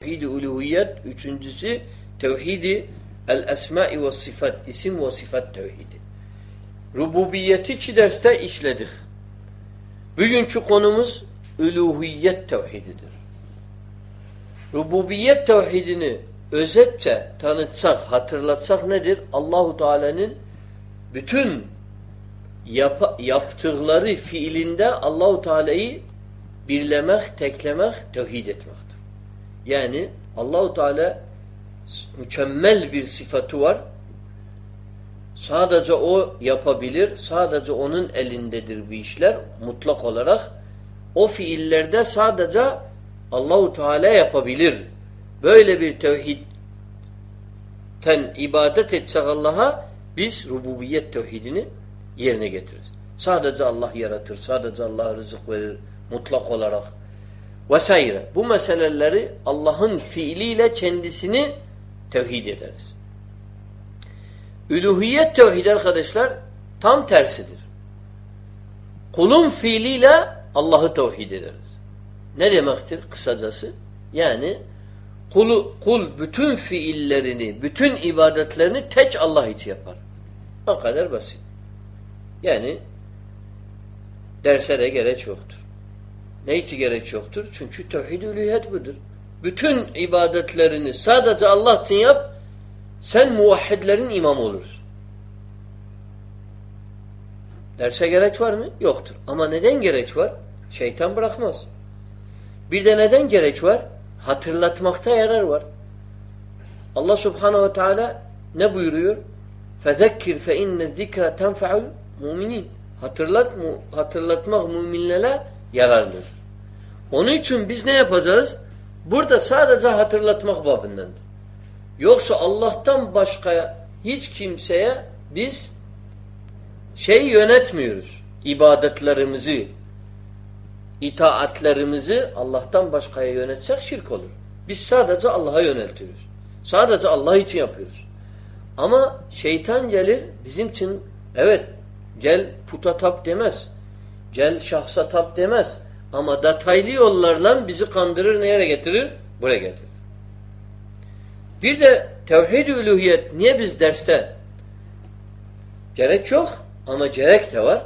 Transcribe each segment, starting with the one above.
Tevhid-i uluhiyet, üçüncüsü tevhid-i el-esma ve sıfat, isim ve sıfat tevhidi. Rububiyeti iki derste işledik. Bugünkü konumuz uluhiyet tevhididir. Rububiyet tevhidini özetçe tanıtsak, hatırlatsak nedir? Allahu Teala'nın bütün yap yaptıkları fiilinde Allahu Teala'yı birlemek, teklemek, tevhid etmektir. Yani Allahu Teala mükemmel bir sıfatı var. Sadece o yapabilir. Sadece onun elindedir bu işler mutlak olarak. O fiillerde sadece Allahu Teala yapabilir. Böyle bir tevhidten ibadet etsek Allah'a biz rububiyet tevhidini yerine getiririz. Sadece Allah yaratır, sadece Allah rızık verir mutlak olarak vesaire. Bu meseleleri Allah'ın fiiliyle kendisini tevhid ederiz. Üluhiyet tevhid arkadaşlar tam tersidir. Kulun fiiliyle Allah'ı tevhid ederiz. Ne demektir kısacası? Yani kulu, kul bütün fiillerini, bütün ibadetlerini tek Allah için yapar. O kadar basit. Yani derse de gerek yoktur. Ne için gerek yoktur? Çünkü tevhid-i ülühiyet budur. Bütün ibadetlerini sadece Allah için yap, sen muvahhidlerin imamı olursun. Derse gerek var mı? Yoktur. Ama neden gerek var? Şeytan bırakmaz. Bir de neden gerek var? Hatırlatmakta yarar var. Allah subhanehu ve teala ne buyuruyor? فَذَكِّرْ فَاِنَّ الذِّكْرَ تَنْفَعُ الْمُؤْمِنِينَ Hatırlat, hatırlatmak müminlere yararlıdır. Onun için biz ne yapacağız? Burada sadece hatırlatmak babındandır. Yoksa Allah'tan başka hiç kimseye biz şey yönetmiyoruz. İbadetlerimizi, itaatlerimizi Allah'tan başkaya yönetsek şirk olur. Biz sadece Allah'a yöneltiyoruz. Sadece Allah için yapıyoruz. Ama şeytan gelir bizim için evet gel puta tap demez. Gel şahsa tap demez. Ama detaylı yollarla bizi kandırır, nereye getirir? Buraya getirir. Bir de tevhid-i uluhiyet niye biz derste? Gerek yok ama gerek de var.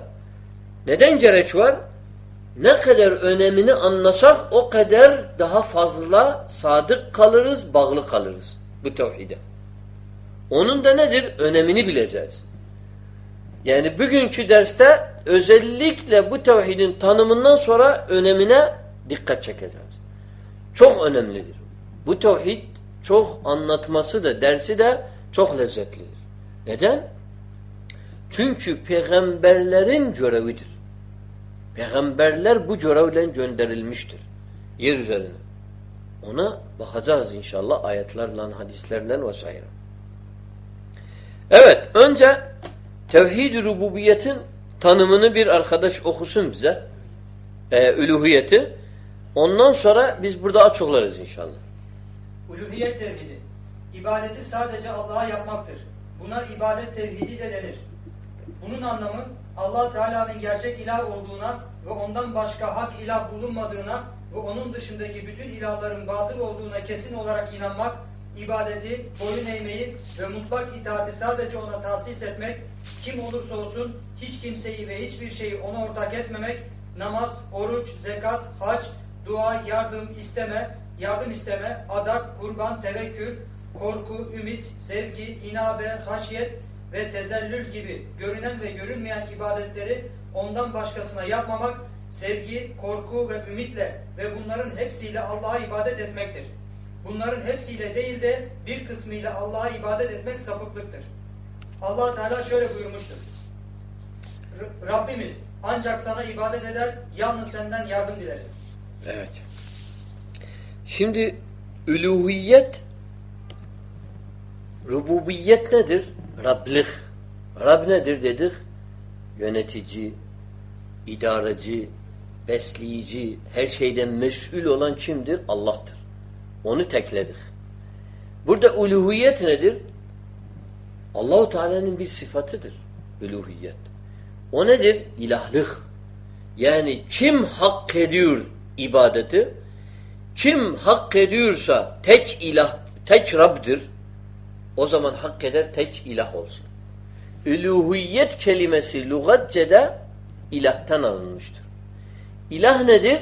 Neden gerek var? Ne kadar önemini anlasak o kadar daha fazla sadık kalırız, bağlı kalırız bu tevhide. Onun da nedir? Önemini bileceğiz. Yani bugünkü derste özellikle bu tevhidin tanımından sonra önemine dikkat çekeceğiz. Çok önemlidir. Bu tevhid çok anlatması da dersi de çok lezzetlidir. Neden? Çünkü peygamberlerin görevidir. Peygamberler bu görevle gönderilmiştir. Yer üzerine. Ona bakacağız inşallah ayetlerle, hadislerle vesaire. Evet, önce tevhid-i rububiyetin tanımını bir arkadaş okusun bize. E, üluhiyeti. Ondan sonra biz burada açıklarız inşallah. Uluhiyet tevhidi. İbadeti sadece Allah'a yapmaktır. Buna ibadet tevhidi de denir. Bunun anlamı Allah Teala'nın gerçek ilah olduğuna ve ondan başka hak ilah bulunmadığına ve onun dışındaki bütün ilahların batıl olduğuna kesin olarak inanmak, ibadeti, boyun eğmeyi ve mutlak itaati sadece ona tahsis etmek, kim olursa olsun hiç kimseyi ve hiçbir şeyi ona ortak etmemek, namaz, oruç, zekat, hac, dua, yardım isteme, yardım isteme, adak, kurban, tevekkül, korku, ümit, sevgi, inabe, haşyet ve tezellül gibi görünen ve görünmeyen ibadetleri ondan başkasına yapmamak, sevgi, korku ve ümitle ve bunların hepsiyle Allah'a ibadet etmektir. Bunların hepsiyle değil de bir kısmıyla Allah'a ibadet etmek sapıklıktır. Allah Teala şöyle buyurmuştur. Rabbimiz ancak sana ibadet eder, yalnız senden yardım dileriz. Evet. Şimdi üluhiyet rububiyet nedir? Rablik. Rab nedir dedik? Yönetici, idareci, besleyici, her şeyden mesul olan kimdir? Allah'tır. Onu tekledik. Burada uluhiyet nedir? Allahu Teala'nın bir sıfatıdır. Uluhiyet. O nedir? İlahlık. Yani kim hak ediyor ibadeti? Kim hak ediyorsa tek ilah, tek Rab'dir. O zaman hak eder tek ilah olsun. Üluhiyet kelimesi lügatçede ilahtan alınmıştır. İlah nedir?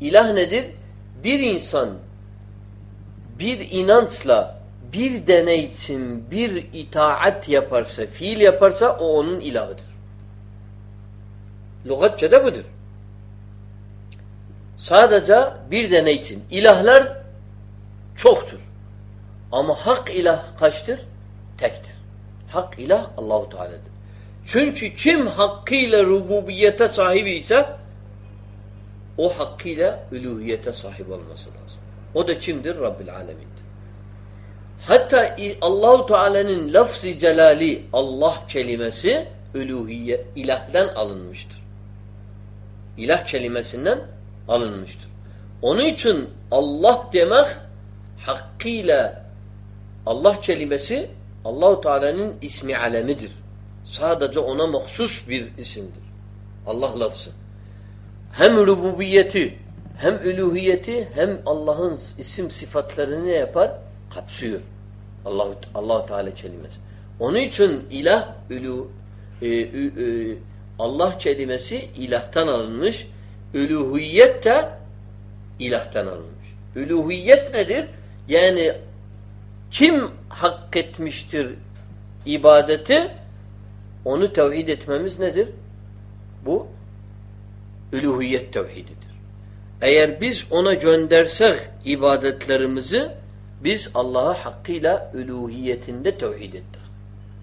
İlah nedir? Bir insan bir inançla bir deney için bir itaat yaparsa, fiil yaparsa o onun ilahıdır. Lügatçede budur. Sadece bir deney için. İlahlar çoktur. Ama hak ilah kaçtır? Tektir. Hak ilah Allahu Teala'dır. Çünkü kim hakkıyla rububiyete sahibi ise o hakkıyla üluhiyete sahip olması lazım. O da kimdir? Rabbil Alemin'dir. Hatta Allahu Teala'nın lafz-ı celali Allah kelimesi üluhiyet ilahdan alınmıştır. İlah kelimesinden alınmıştır. Onun için Allah demek hakkıyla Allah kelimesi Allahu Teala'nın ismi alemidir. Sadece ona mahsus bir isimdir. Allah lafzı. Hem rububiyeti, hem üluhiyeti, hem Allah'ın isim sıfatlarını ne yapar? Kapsıyor. Allah Allah Teala kelimesi. Onun için ilah ulu e, e, Allah kelimesi ilahtan alınmış. Üluhiyet de ilahtan alınmış. Üluhiyet nedir? Yani kim hak etmiştir ibadeti onu tevhid etmemiz nedir? Bu üluhiyet tevhididir. Eğer biz ona göndersek ibadetlerimizi biz Allah'a hakkıyla üluhiyetinde tevhid ettik.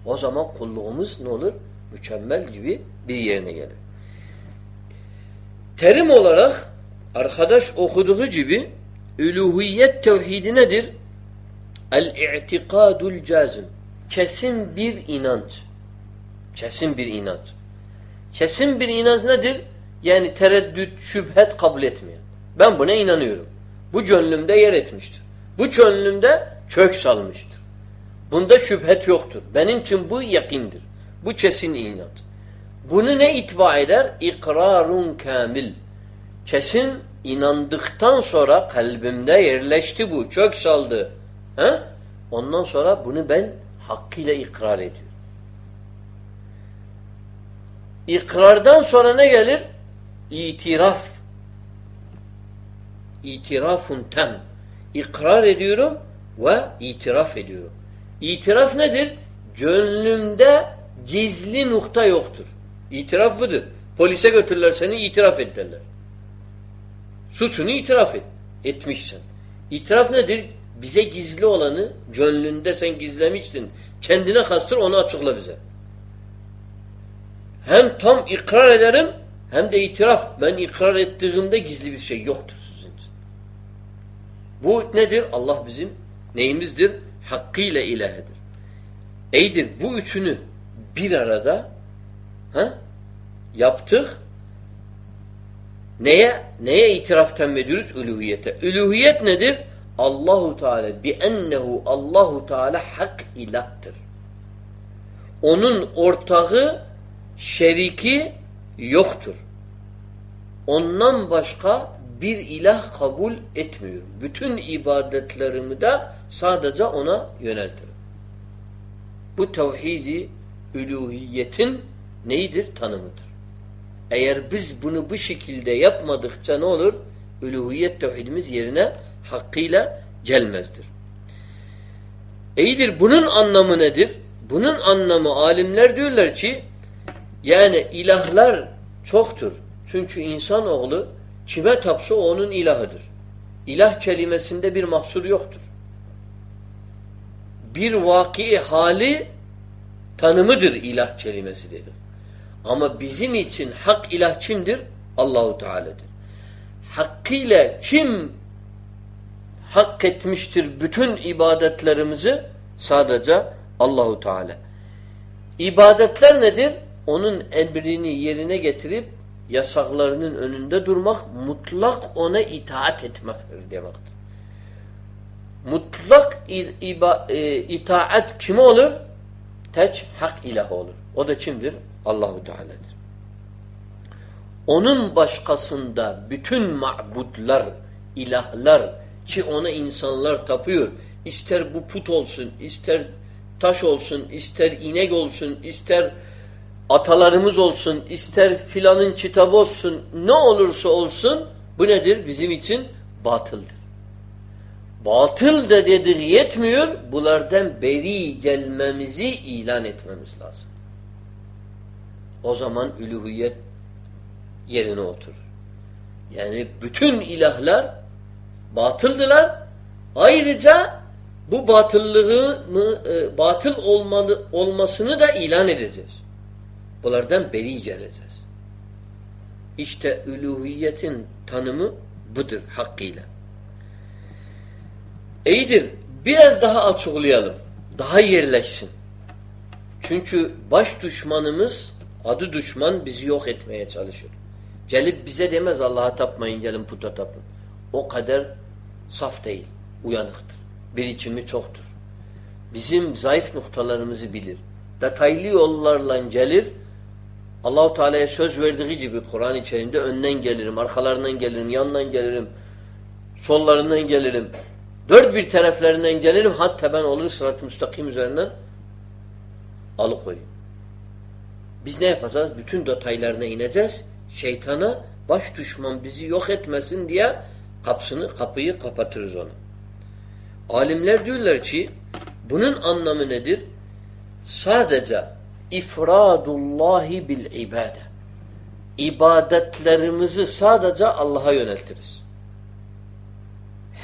O zaman kulluğumuz ne olur? Mükemmel gibi bir yerine gelir. Terim olarak arkadaş okuduğu gibi üluhiyet tevhidi nedir? El-i'tikadul cazim. Kesin bir inanç. Kesin bir inanç. Kesin bir inanç nedir? Yani tereddüt, şüphet kabul etmeyen. Ben buna inanıyorum. Bu gönlümde yer etmiştir. Bu gönlümde kök salmıştır. Bunda şüphet yoktur. Benim için bu yakindir. Bu kesin inanç. Bunu ne itba eder? İkrarun kamil. Kesin inandıktan sonra kalbimde yerleşti bu. Çök saldı. He? Ondan sonra bunu ben hakkıyla ikrar ediyorum. İkrardan sonra ne gelir? İtiraf. İtirafun tem. İkrar ediyorum ve itiraf ediyorum. İtiraf nedir? Gönlümde cizli nokta yoktur. İtiraf budur. Polise götürürler seni itiraf et derler. Suçunu itiraf et. Etmişsin. İtiraf nedir? Bize gizli olanı gönlünde sen gizlemişsin. Kendine kastır onu açıkla bize. Hem tam ikrar ederim hem de itiraf. Ben ikrar ettiğimde gizli bir şey yoktur. Bu nedir? Allah bizim neyimizdir? Hakkıyla ilahedir. Eydir bu üçünü bir arada ha, yaptık. Neye? Neye itiraf temmediyoruz? Üluhiyete. Üluhiyet nedir? Allahu Teala bi ennehu Allahu Teala hak ilahtır. Onun ortağı şeriki yoktur. Ondan başka bir ilah kabul etmiyorum. Bütün ibadetlerimi de sadece ona yöneltirim. Bu tevhidi üluhiyetin neyidir? Tanımıdır. Eğer biz bunu bu şekilde yapmadıkça ne olur? Üluhiyet tevhidimiz yerine hakkıyla gelmezdir. İyidir. Bunun anlamı nedir? Bunun anlamı alimler diyorlar ki yani ilahlar çoktur. Çünkü insanoğlu kime tapsa onun ilahıdır. İlah kelimesinde bir mahsur yoktur. Bir vaki hali tanımıdır ilah kelimesi dedi. Ama bizim için hak ilah kimdir? Allahu Teala'dır. Hakkıyla kim hak etmiştir bütün ibadetlerimizi? Sadece Allahu Teala. İbadetler nedir? Onun emrini yerine getirip yasaklarının önünde durmak, mutlak ona itaat etmektir demektir. Mutlak e, itaat kime olur? Teç hak ilah olur. O da kimdir? Allahu Teala'dır. Onun başkasında bütün ma'budlar ilahlar ki ona insanlar tapıyor. İster bu put olsun, ister taş olsun, ister inek olsun, ister atalarımız olsun, ister filanın kitabı olsun, ne olursa olsun bu nedir? Bizim için batıldır. Batıl da dedir yetmiyor, bunlardan beri gelmemizi ilan etmemiz lazım. O zaman üluhiyet yerine oturur. Yani bütün ilahlar batıldılar. Ayrıca bu batıllığı e, batıl olmalı, olmasını da ilan edeceğiz. Bunlardan beri geleceğiz. İşte üluhiyetin tanımı budur hakkıyla. İyidir. Biraz daha açıklayalım. Daha yerleşsin. Çünkü baş düşmanımız adı düşman bizi yok etmeye çalışıyor. Gelip bize demez Allah'a tapmayın gelin puta tapın. O kadar saf değil. Uyanıktır. Birikimi çoktur. Bizim zayıf noktalarımızı bilir. Detaylı yollarla gelir. Allahu Teala'ya söz verdiği gibi Kur'an içerisinde önden gelirim, arkalarından gelirim, yandan gelirim, sollarından gelirim. Dört bir taraflarından gelirim hatta ben olur sırat-ı müstakim üzerinden alıkoyayım. Biz ne yapacağız? Bütün detaylarına ineceğiz. Şeytana baş düşman bizi yok etmesin diye kapısını, kapıyı kapatırız ona. Alimler diyorlar ki bunun anlamı nedir? Sadece ifradullahi bil ibade. İbadetlerimizi sadece Allah'a yöneltiriz.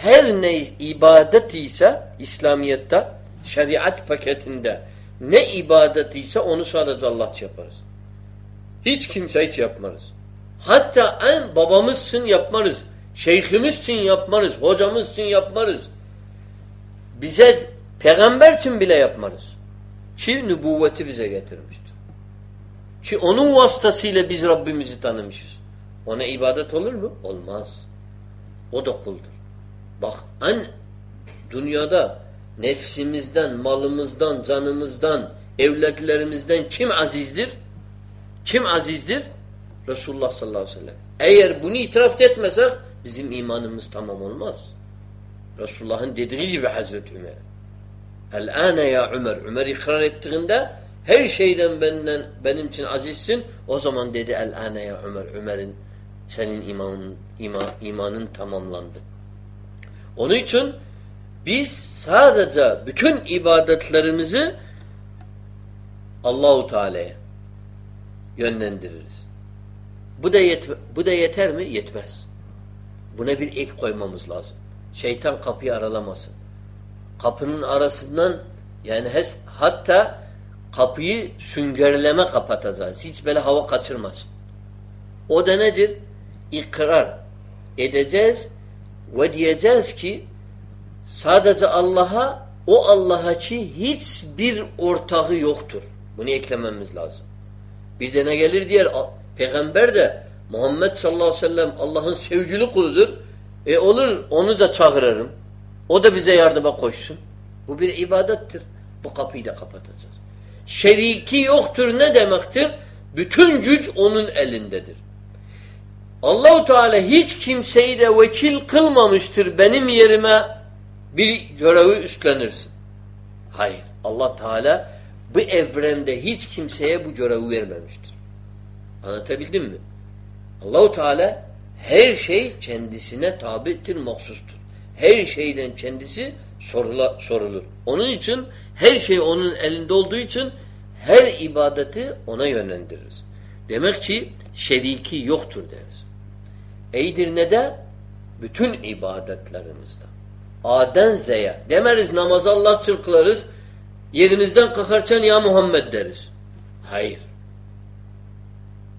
Her ne ibadet ise İslamiyet'te, şeriat paketinde ne ibadet ise onu sadece Allah yaparız. Hiç kimse hiç yapmarız. Hatta en babamız için yapmarız. Şeyhimiz için yapmarız. Hocamız için yapmarız. Bize peygamber için bile yapmarız. Ki nübüvveti bize getirmiştir. Ki onun vasıtasıyla biz Rabbimizi tanımışız. Ona ibadet olur mu? Olmaz. O da kuldur. Bak en dünyada nefsimizden, malımızdan, canımızdan, evlatlarımızdan kim azizdir? Kim azizdir? Resulullah sallallahu aleyhi ve sellem. Eğer bunu itiraf etmesek bizim imanımız tamam olmaz. Resulullah'ın dediği gibi Hazreti Ömer. El-ane ya Ömer. Ömer ikrar ettiğinde her şeyden benden, benim için azizsin. O zaman dedi el-ane ya Ömer. Ömer'in senin imanın, iman, imanın tamamlandı. Onun için biz sadece bütün ibadetlerimizi Allahu Teala'ya yönlendiririz. Bu da yet bu da yeter mi? Yetmez. Buna bir ek koymamız lazım. Şeytan kapıyı aralamasın. Kapının arasından yani hes, hatta kapıyı süngerleme kapatacağız. Hiç böyle hava kaçırmasın. O da nedir? İkrar edeceğiz ve diyeceğiz ki sadece Allah'a o Allah'a ki hiçbir ortağı yoktur. Bunu eklememiz lazım. Bir de ne gelir diğer peygamber de Muhammed sallallahu aleyhi ve sellem Allah'ın sevgili kuludur. E olur onu da çağırırım. O da bize yardıma koşsun. Bu bir ibadettir. Bu kapıyı da kapatacağız. Şeriki yoktur ne demektir? Bütün güç onun elindedir. Allahu Teala hiç kimseyi de vekil kılmamıştır benim yerime bir görevi üstlenirsin. Hayır. Allah Teala bu evrende hiç kimseye bu görevi vermemiştir. Anlatabildim mi? Allahu Teala her şey kendisine tabidir, mahsustur. Her şeyden kendisi sorula, sorulur. Onun için her şey onun elinde olduğu için her ibadeti ona yönlendiririz. Demek ki şeriki yoktur deriz. Eydir ne de? Bütün ibadetlerimizde. A'den Z'ye. Demeriz namaz Allah için kılarız. Yerimizden kalkarken ya Muhammed deriz. Hayır.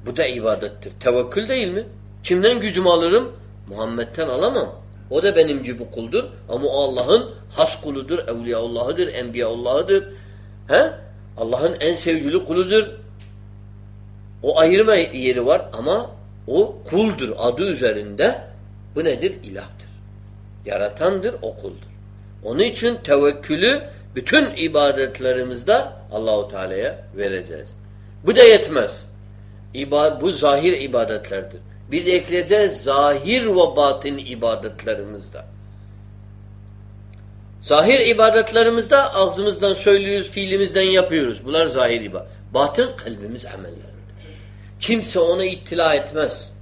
Bu da ibadettir. Tevekkül değil mi? Kimden gücümü alırım? Muhammed'den alamam. O da benim gibi kuldur. Ama o Allah'ın has kuludur, Evliyaullah'ıdır, Enbiyaullah'ıdır. He? Allah'ın en sevgili kuludur. O ayırma yeri var ama o kuldur adı üzerinde. Bu nedir? İlahtır. Yaratandır, o kuldur. Onun için tevekkülü bütün ibadetlerimizde Allahu Teala'ya vereceğiz. Bu da yetmez. İba bu zahir ibadetlerdir. Bir de ekleyeceğiz zahir ve batın ibadetlerimizde. Zahir ibadetlerimizde ağzımızdan söylüyoruz, fiilimizden yapıyoruz. Bunlar zahir ibadet. Batın kalbimiz amellerinde. Kimse ona ittila etmez.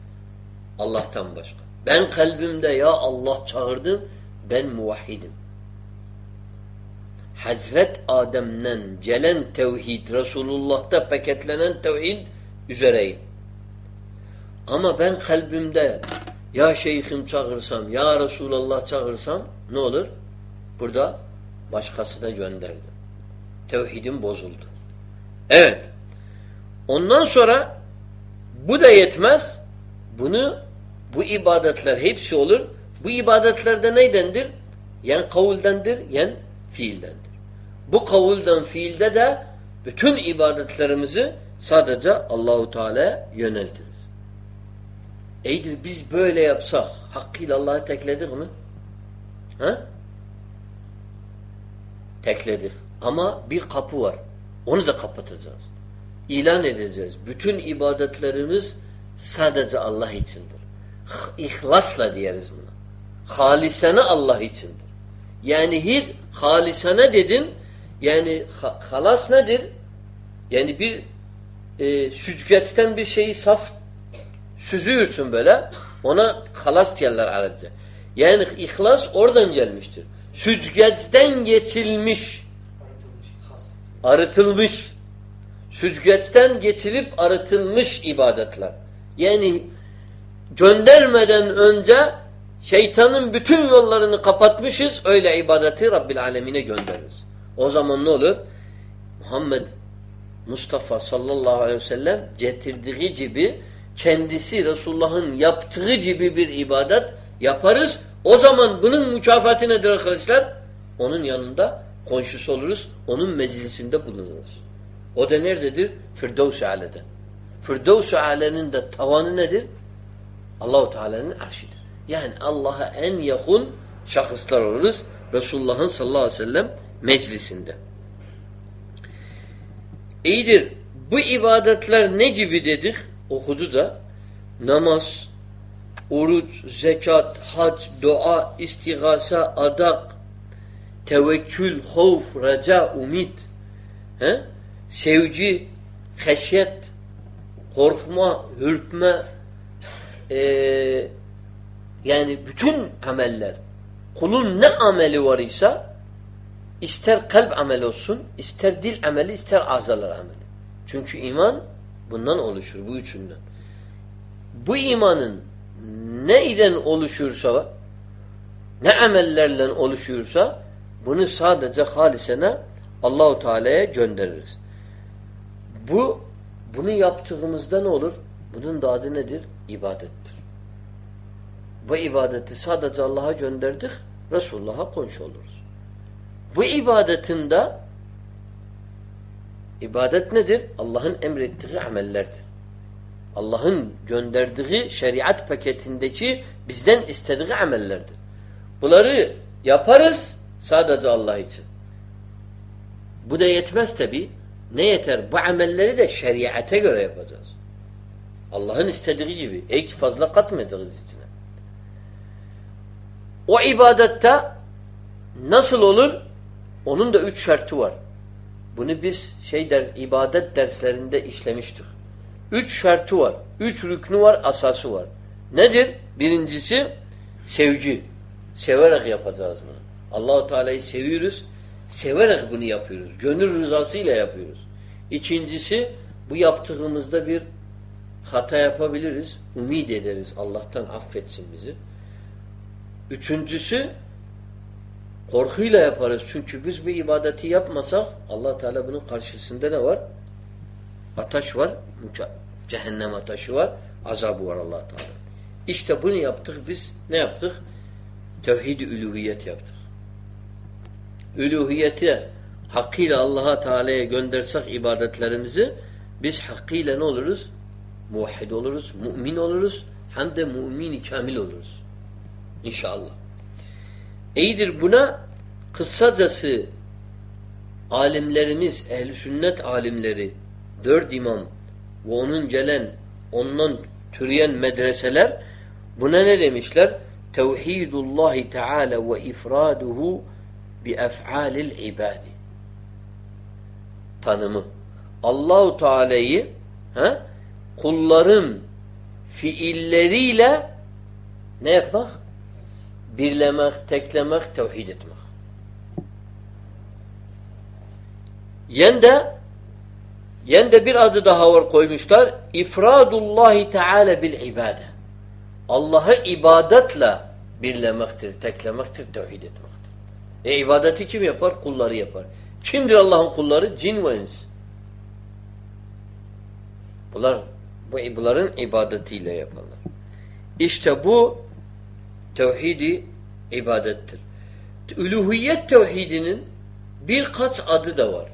Allah'tan başka. Ben kalbimde ya Allah çağırdım, ben muvahhidim. Hazret Adem'den gelen tevhid, Resulullah'ta paketlenen tevhid üzereyim. Ama ben kalbimde ya şeyhim çağırsam, ya Resulullah çağırsam ne olur? Burada başkasına gönderdi. Tevhidim bozuldu. Evet. Ondan sonra bu da yetmez. Bunu bu ibadetler hepsi olur. Bu ibadetlerde neydendir? Yen kavuldendir, yen fiildendir. Bu kavulden fiilde de bütün ibadetlerimizi sadece Allahu Teala yöneltiriz. Eydir biz böyle yapsak hakkıyla Allah'ı tekledik mi? Ha? Tekledik. Ama bir kapı var. Onu da kapatacağız. İlan edeceğiz. Bütün ibadetlerimiz sadece Allah içindir. İhlasla diyeriz buna. Halisene Allah içindir. Yani hiç halisene dedin yani ha, halas nedir? Yani bir e, süzgeçten bir şeyi saf süzüyorsun böyle ona halas diyorlar Arapça. Yani ihlas oradan gelmiştir. Süzgeçten geçilmiş arıtılmış süzgeçten geçilip arıtılmış ibadetler. Yani göndermeden önce şeytanın bütün yollarını kapatmışız. Öyle ibadeti Rabbil Alemine göndeririz. O zaman ne olur? Muhammed Mustafa sallallahu aleyhi ve sellem getirdiği gibi kendisi Resulullah'ın yaptığı gibi bir ibadet yaparız. O zaman bunun mükafatı nedir arkadaşlar? Onun yanında komşusu oluruz. Onun meclisinde bulunuruz. O da nerededir? Firdevs-i Ale'de. Firdevs-i Ale'nin de tavanı nedir? Allahu Teala'nın arşidir. Yani Allah'a en yakın şahıslar oluruz. Resulullah'ın sallallahu aleyhi ve sellem meclisinde. İyidir. Bu ibadetler ne gibi dedik? Okudu da. Namaz, oruç, zekat, hac, dua, istigasa, adak, tevekkül, havf, raca, umid, he? sevgi, heşyet, korkma, hürtme, e, yani bütün ameller, kulun ne ameli var ise ister kalp ameli olsun, ister dil ameli, ister azalar ameli. Çünkü iman bundan oluşur, bu üçünden. Bu imanın ne ile oluşursa, ne amellerle oluşuyorsa bunu sadece halisene Allahu Teala'ya göndeririz. Bu bunu yaptığımızda ne olur? Bunun da adı nedir? İbadettir. Bu ibadeti sadece Allah'a gönderdik, Resulullah'a konş oluruz. Bu ibadetin de ibadet nedir? Allah'ın emrettiği amellerdir. Allah'ın gönderdiği şeriat paketindeki bizden istediği amellerdir. Bunları yaparız sadece Allah için. Bu da yetmez tabi. Ne yeter? Bu amelleri de şeriate göre yapacağız. Allah'ın istediği gibi. Ek fazla katmayacağız içine. O ibadette nasıl olur? Onun da üç şartı var. Bunu biz şey der, ibadet derslerinde işlemiştik. Üç şartı var. Üç rüknü var, asası var. Nedir? Birincisi sevgi. Severek yapacağız bunu. Allahu Teala'yı seviyoruz. Severek bunu yapıyoruz. Gönül rızasıyla yapıyoruz. İkincisi bu yaptığımızda bir hata yapabiliriz. Ümid ederiz. Allah'tan affetsin bizi. Üçüncüsü korkuyla yaparız. Çünkü biz bir ibadeti yapmasak allah Teala bunun karşısında ne var? Ataş var. Cehennem ateşi var. Azabı var allah Teala. İşte bunu yaptık biz. Ne yaptık? Tevhid-i üluhiyet yaptık. Üluhiyeti hakkıyla Allah'a Teala'ya göndersek ibadetlerimizi biz hakkıyla ne oluruz? Muvahhid oluruz, mümin oluruz, hem de mümin kamil oluruz. İnşallah. İyidir buna kısacası alimlerimiz, ehl sünnet alimleri, dört imam ve onun gelen ondan türeyen medreseler buna ne demişler? Tevhidullahi Teala ve ifraduhu bi ef'alil ibadi. Tanımı. Allahu Teala'yı kulların fiilleriyle ne yapmak? Birlemek, teklemek, tevhid etmek. Yen de yen de bir adı daha var koymuşlar. İfradullahi Teala bil ibade. Allah'ı ibadetle birlemektir, teklemektir, tevhid etmektir. E ibadeti kim yapar? Kulları yapar. Kimdir Allah'ın kulları? Cin ve ins. Bunlar bu bunların ibadetiyle yaparlar. İşte bu tevhidi ibadettir. Üluhiyet tevhidinin birkaç adı da var.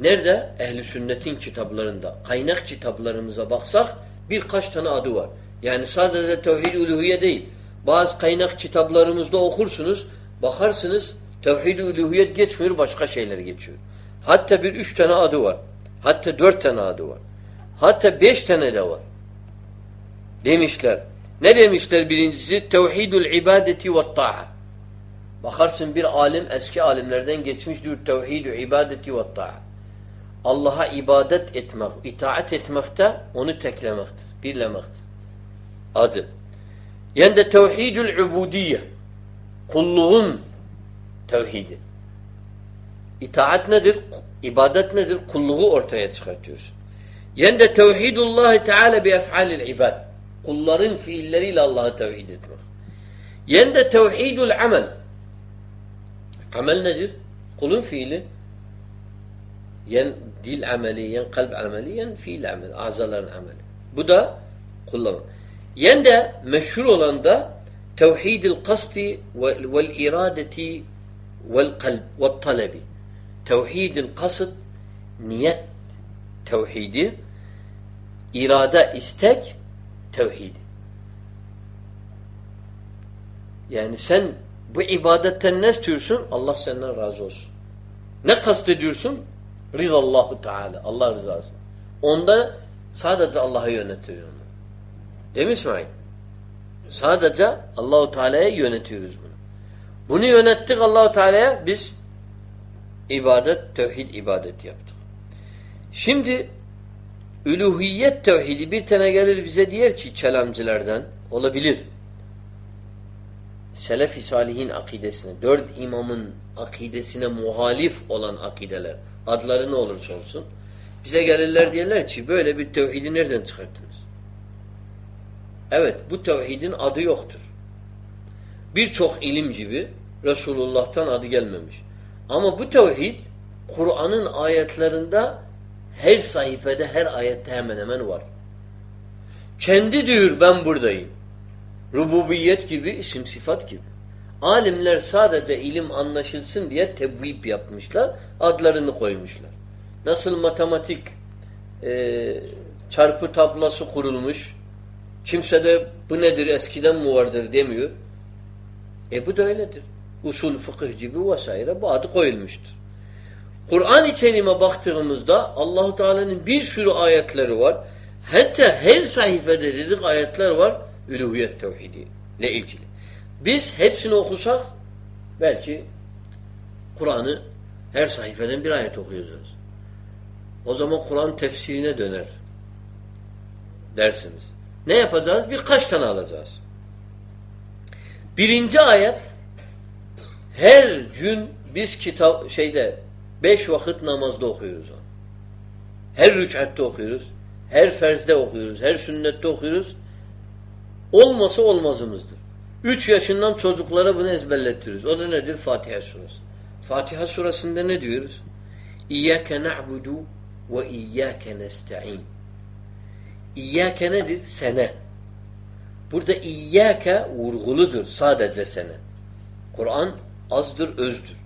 Nerede? Ehli sünnetin kitaplarında. Kaynak kitaplarımıza baksak birkaç tane adı var. Yani sadece tevhid uluhiye değil. Bazı kaynak kitaplarımızda okursunuz, bakarsınız tevhid-i uluhiyet geçmiyor, başka şeyler geçiyor. Hatta bir üç tane adı var. Hatta dört tane adı var. Hatta beş tane de var. Demişler. Ne demişler birincisi? Tevhidul ibadeti ve ta'a. Bakarsın bir alim eski alimlerden geçmiş diyor tevhidü ibadeti ve ta'a. Allah'a ibadet etmek, itaat etmekte onu teklemektir, birlemektir. Adı. Yani de tevhidül ubudiyye. Kulluğun tevhidi. İtaat nedir? İbadet nedir? Kulluğu ortaya çıkartıyorsun. Yani de tevhidullahi teala bi ef'alil ibad. Kulların fiilleriyle Allah'ı tevhid etmek. Yani de tevhidul amel. Amel nedir? Kulun fiili. Yen dil ameli, yen kalp ameli, yen fiil ameli, azaların ameli. Bu da kullanma. Yen de meşhur olan da tevhidil kasti vel iradeti vel kalb ve talebi. Tevhidil kasıt niyet tevhidi, irade istek tevhidi. Yani sen bu ibadetten ne istiyorsun? Allah senden razı olsun. Ne kastediyorsun? Rizallahu Teala. Allah rızası. Onda sadece Allah'a yönetiyor onu. Değil mi İsmail? Sadece Allahu Teala'ya yönetiyoruz bunu. Bunu yönettik Allahu Teala'ya biz ibadet, tevhid ibadet yaptık. Şimdi üluhiyet tevhidi bir tane gelir bize diğer ki kelamcılardan olabilir. Selefi salihin akidesine, dört imamın akidesine muhalif olan akideler, adları ne olursa olsun, bize gelirler diyorlar ki böyle bir tevhidi nereden çıkarttınız? Evet, bu tevhidin adı yoktur. Birçok ilim gibi Resulullah'tan adı gelmemiş. Ama bu tevhid Kur'an'ın ayetlerinde her sayfada, her ayette hemen hemen var. Kendi diyor ben buradayım. Rububiyet gibi, isim sıfat gibi. Alimler sadece ilim anlaşılsın diye tebvip yapmışlar. Adlarını koymuşlar. Nasıl matematik e, çarpı tablosu kurulmuş. Kimse de bu nedir eskiden mi vardır demiyor. E bu da öyledir. Usul fıkıh gibi vesaire bu adı koyulmuştur. Kur'an-ı Kerim'e baktığımızda Allahu Teala'nın bir sürü ayetleri var. Hatta her sayfada dedik ayetler var üluhiyet tevhidi ile ilgili. Biz hepsini okusak belki Kur'an'ı her sayfadan bir ayet okuyacağız. O zaman Kur'an tefsirine döner dersimiz. Ne yapacağız? Birkaç tane alacağız. Birinci ayet her gün biz kitap şeyde beş vakit namazda okuyoruz onu. Her rükatte okuyoruz. Her ferzde okuyoruz. Her sünnette okuyoruz. Olmasa olmazımızdır. Üç yaşından çocuklara bunu ezberletiyoruz. O da nedir? Fatiha suresi. Fatiha surasında ne diyoruz? İyyâke na'budu ve iyyâke nesta'in. İyyâke nedir? Sene. Burada iyyâke vurguludur. Sadece sene. Kur'an azdır, özdür.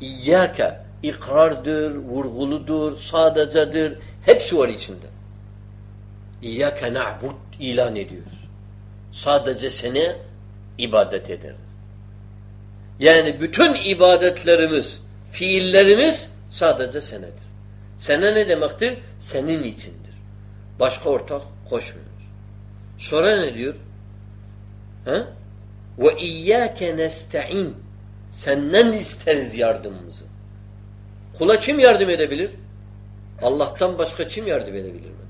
İyyâke ikrardır, vurguludur, sadecedir. Hepsi var içinde. İyyâke na'bud ilan ediyoruz. Sadece seni ibadet ederiz. Yani bütün ibadetlerimiz, fiillerimiz sadece senedir. Sene ne demektir? Senin içindir. Başka ortak koşmuyoruz. Sonra ne diyor? He? Ve iyyâke nesta'in. Senden isteriz yardımımızı. Kula kim yardım edebilir? Allah'tan başka kim yardım edebilir mi?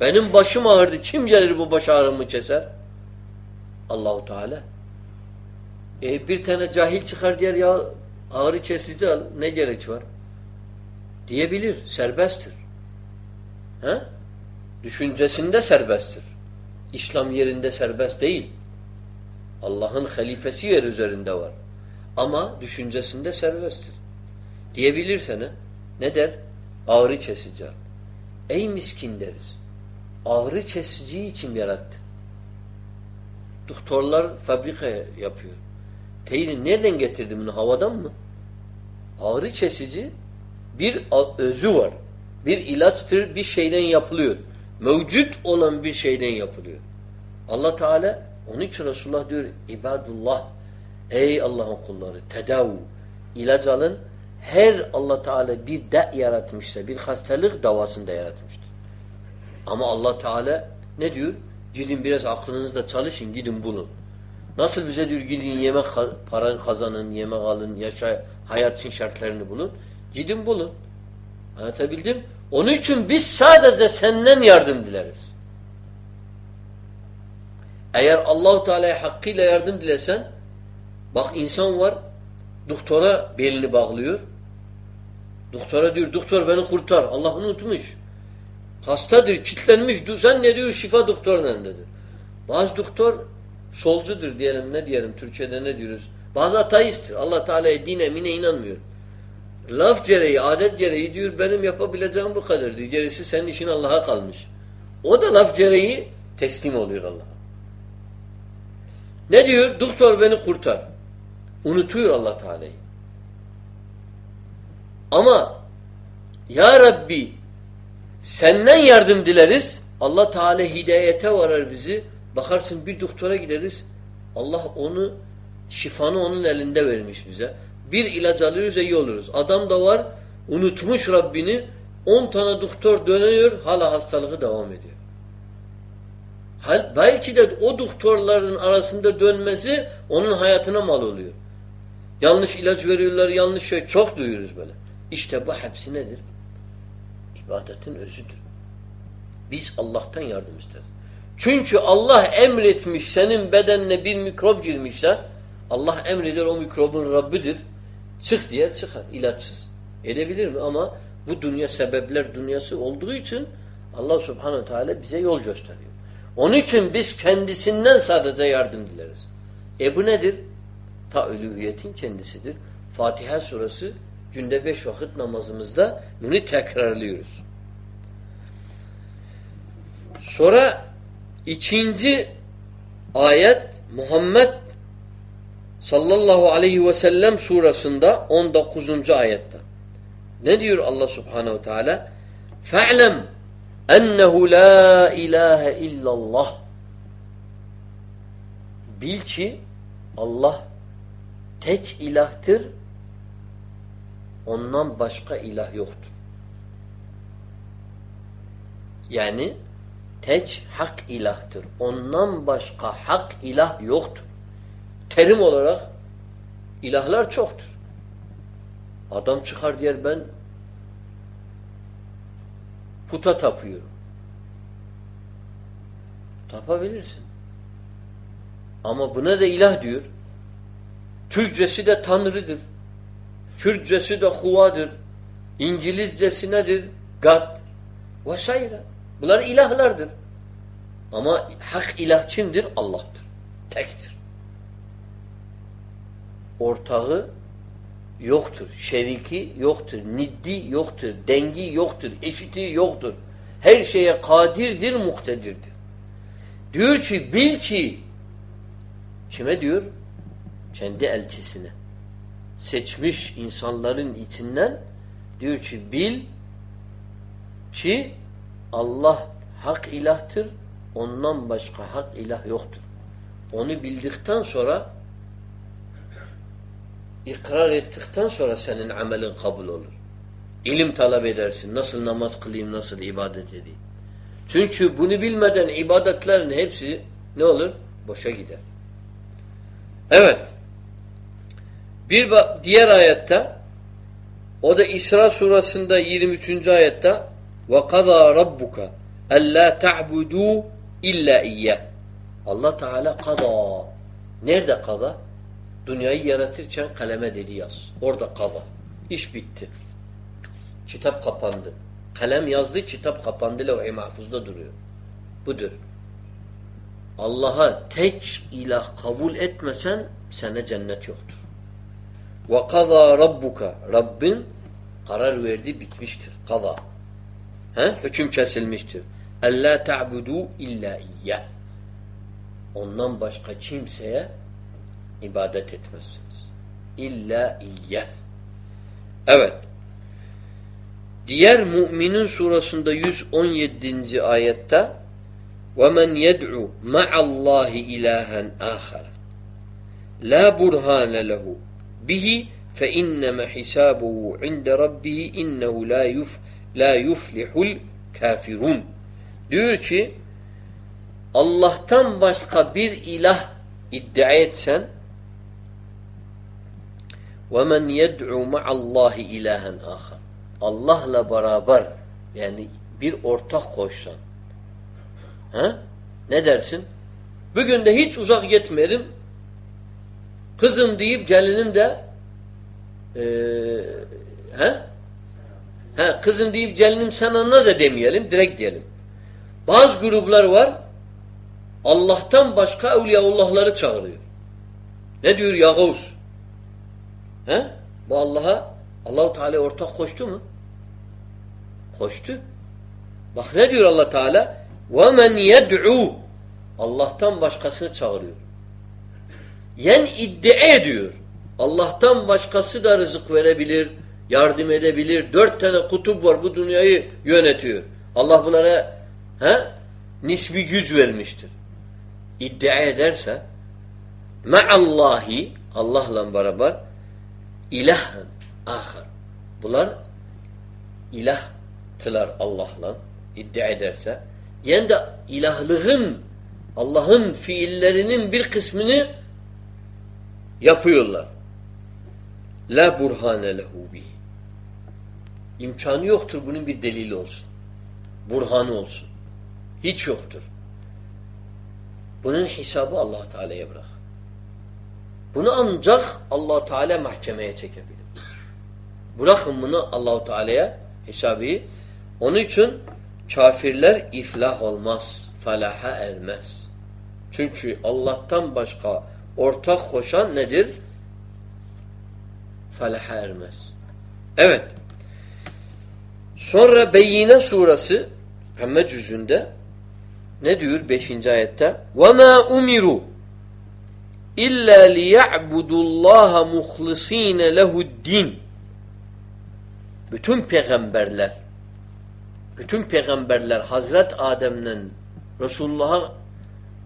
Benim başım ağrıdı. Kim gelir bu baş ağrımı keser? Allahu Teala. E bir tane cahil çıkar diyer ya ağrı kesici al. Ne gerek var? Diyebilir. Serbesttir. He? Düşüncesinde serbesttir. İslam yerinde serbest değil. Allah'ın halifesi yer üzerinde var. Ama düşüncesinde serbesttir. Diyebilir sana. Ne der? Ağrı kesici. Ey miskin deriz. Ağrı kesici için yarattı. Doktorlar fabrika yapıyor. Teyini nereden getirdi bunu? Havadan mı? Ağrı kesici bir özü var. Bir ilaçtır, bir şeyden yapılıyor. Mevcut olan bir şeyden yapılıyor. Allah Teala onun için Resulullah diyor ibadullah ey Allah'ın kulları tedavu ilaç alın her Allah Teala bir de yaratmışsa bir hastalık davasını da yaratmıştır. Ama Allah Teala ne diyor? Gidin biraz aklınızda çalışın gidin bulun. Nasıl bize diyor gidin yemek para kazanın, yemek alın, yaşa hayat için şartlarını bulun. Gidin bulun. Anlatabildim? Onun için biz sadece senden yardım dileriz. Eğer Allahu Teala'ya hakkıyla yardım dilesen bak insan var doktora belini bağlıyor. Doktora diyor doktor beni kurtar. Allah unutmuş. Hastadır, kitlenmiş. Sen ne diyor? Şifa doktorun elindedir. Bazı doktor solcudur diyelim ne diyelim Türkiye'de ne diyoruz? Bazı ateisttir. Allah Teala'ya din emine inanmıyor. Laf gereği, adet gereği diyor benim yapabileceğim bu kadar diyor. Gerisi senin işin Allah'a kalmış. O da laf gereği teslim oluyor Allah'a. Ne diyor? Doktor beni kurtar. Unutuyor Allah Teala'yı. Ama Ya Rabbi senden yardım dileriz. Allah Teala hidayete varar bizi. Bakarsın bir doktora gideriz. Allah onu şifanı onun elinde vermiş bize. Bir ilaç alırız iyi oluruz. Adam da var unutmuş Rabbini. On tane doktor dönüyor hala hastalığı devam ediyor. Belki de o doktorların arasında dönmesi onun hayatına mal oluyor. Yanlış ilaç veriyorlar, yanlış şey. Çok duyuyoruz böyle. İşte bu hepsi nedir? İbadetin özüdür. Biz Allah'tan yardım isteriz. Çünkü Allah emretmiş senin bedenine bir mikrop girmişse Allah emreder o mikrobun Rabbidir. Çık diye çıkar ilaçsız. Edebilir mi? Ama bu dünya sebepler dünyası olduğu için Allah subhanehu teala bize yol gösteriyor. Onun için biz kendisinden sadece yardım dileriz. E bu nedir? Ta ölühiyetin kendisidir. Fatiha surası günde beş vakit namazımızda bunu tekrarlıyoruz. Sonra ikinci ayet Muhammed sallallahu aleyhi ve sellem surasında 19. ayette. Ne diyor Allah subhanehu teala? Fe'lem ennehu la ilahe illallah Bil ki Allah tek ilahtır ondan başka ilah yoktur. Yani tek hak ilahtır. Ondan başka hak ilah yoktur. Terim olarak ilahlar çoktur. Adam çıkar diyer ben puta tapıyorum. Tapabilirsin. Ama buna da ilah diyor. Türkçesi de Tanrı'dır. Kürtçesi de huvadır. İngilizcesi nedir? God. Vesaire. Bunlar ilahlardır. Ama hak ilah kimdir? Allah'tır. Tektir. Ortağı yoktur. Şeriki yoktur. Niddi yoktur. Dengi yoktur. Eşiti yoktur. Her şeye kadirdir, muktedirdir. Diyor ki bil ki kime diyor? Kendi elçisine seçmiş insanların içinden diyor ki bil ki Allah hak ilahtır ondan başka hak ilah yoktur. Onu bildikten sonra ikrar ettikten sonra senin amelin kabul olur. İlim talep edersin. Nasıl namaz kılayım, nasıl ibadet edeyim. Çünkü bunu bilmeden ibadetlerin hepsi ne olur? Boşa gider. Evet. Bir diğer ayette o da İsra surasında 23. ayette kaza rabbuka alla ta'budu illa iyyah. Allah Teala kaza. Nerede kaza? Dünyayı yaratırken kaleme dedi yaz. Orada kaza. İş bitti. Kitap kapandı. Kalem yazdı, kitap kapandı. Levh-i mahfuzda duruyor. Budur. Allah'a tek ilah kabul etmesen sana cennet yoktur. Ve kaza rabbuka. Rabbin karar verdi, bitmiştir. Kaza. He? Hüküm kesilmiştir. Ella ta'budu illa iyyah. Ondan başka kimseye ibadet etmezsiniz. İlla iyyah. Evet. Diğer Müminin surasında 117. ayette وَمَنْ يَدْعُ مَعَ اللّٰهِ اِلَٰهًا آخَرَ لَا بُرْهَانَ لَهُ بِهِ فَاِنَّمَا حِسَابُهُ عِنْدَ رَبِّهِ اِنَّهُ لَا, يف لا يُفْلِحُ الْكَافِرُونَ Diyor ki Allah'tan başka bir ilah iddia etsen وَمَنْ يَدْعُ مَعَ اللّٰهِ اِلَٰهًا آخَرَ Allah'la beraber yani bir ortak koşsan he? ne dersin? Bugün de hiç uzak gitmedim Kızım deyip gelinim de e, he? He, kızım deyip gelinim sana ne de demeyelim. Direkt diyelim. Bazı gruplar var Allah'tan başka evliyaullahları çağırıyor. Ne diyor Yağuz? He? Bu Allah'a Allahu Teala ortak koştu mu? Koştu. Bak ne diyor Allah Teala? Ve men yed'u Allah'tan başkasını çağırıyor. Yani iddia ediyor. Allah'tan başkası da rızık verebilir, yardım edebilir. Dört tane kutup var bu dünyayı yönetiyor. Allah bunlara he, nisbi güç vermiştir. İddia ederse me'allahi Allah'la beraber ilahın ahar. Bunlar ilahtılar Allah'la iddia ederse yani de ilahlığın Allah'ın fiillerinin bir kısmını yapıyorlar. La burhane lehu bihi. İmkanı yoktur bunun bir delili olsun. Burhanı olsun. Hiç yoktur. Bunun hesabı allah Teala'ya bırak. Bunu ancak allah Teala mahkemeye çekebilir. Bırakın bunu Allahu Teala'ya hesabı. Onun için kafirler iflah olmaz. Falaha ermez. Çünkü Allah'tan başka ortak koşan nedir? Falaha ermez. Evet. Sonra Beyyine surası Muhammed yüzünde ne diyor 5. ayette? وَمَا اُمِرُوا اِلَّا لِيَعْبُدُوا اللّٰهَ مُخْلِص۪ينَ لَهُ الدِّينَ Bütün peygamberler bütün peygamberler Hazret Adem'den Resulullah'a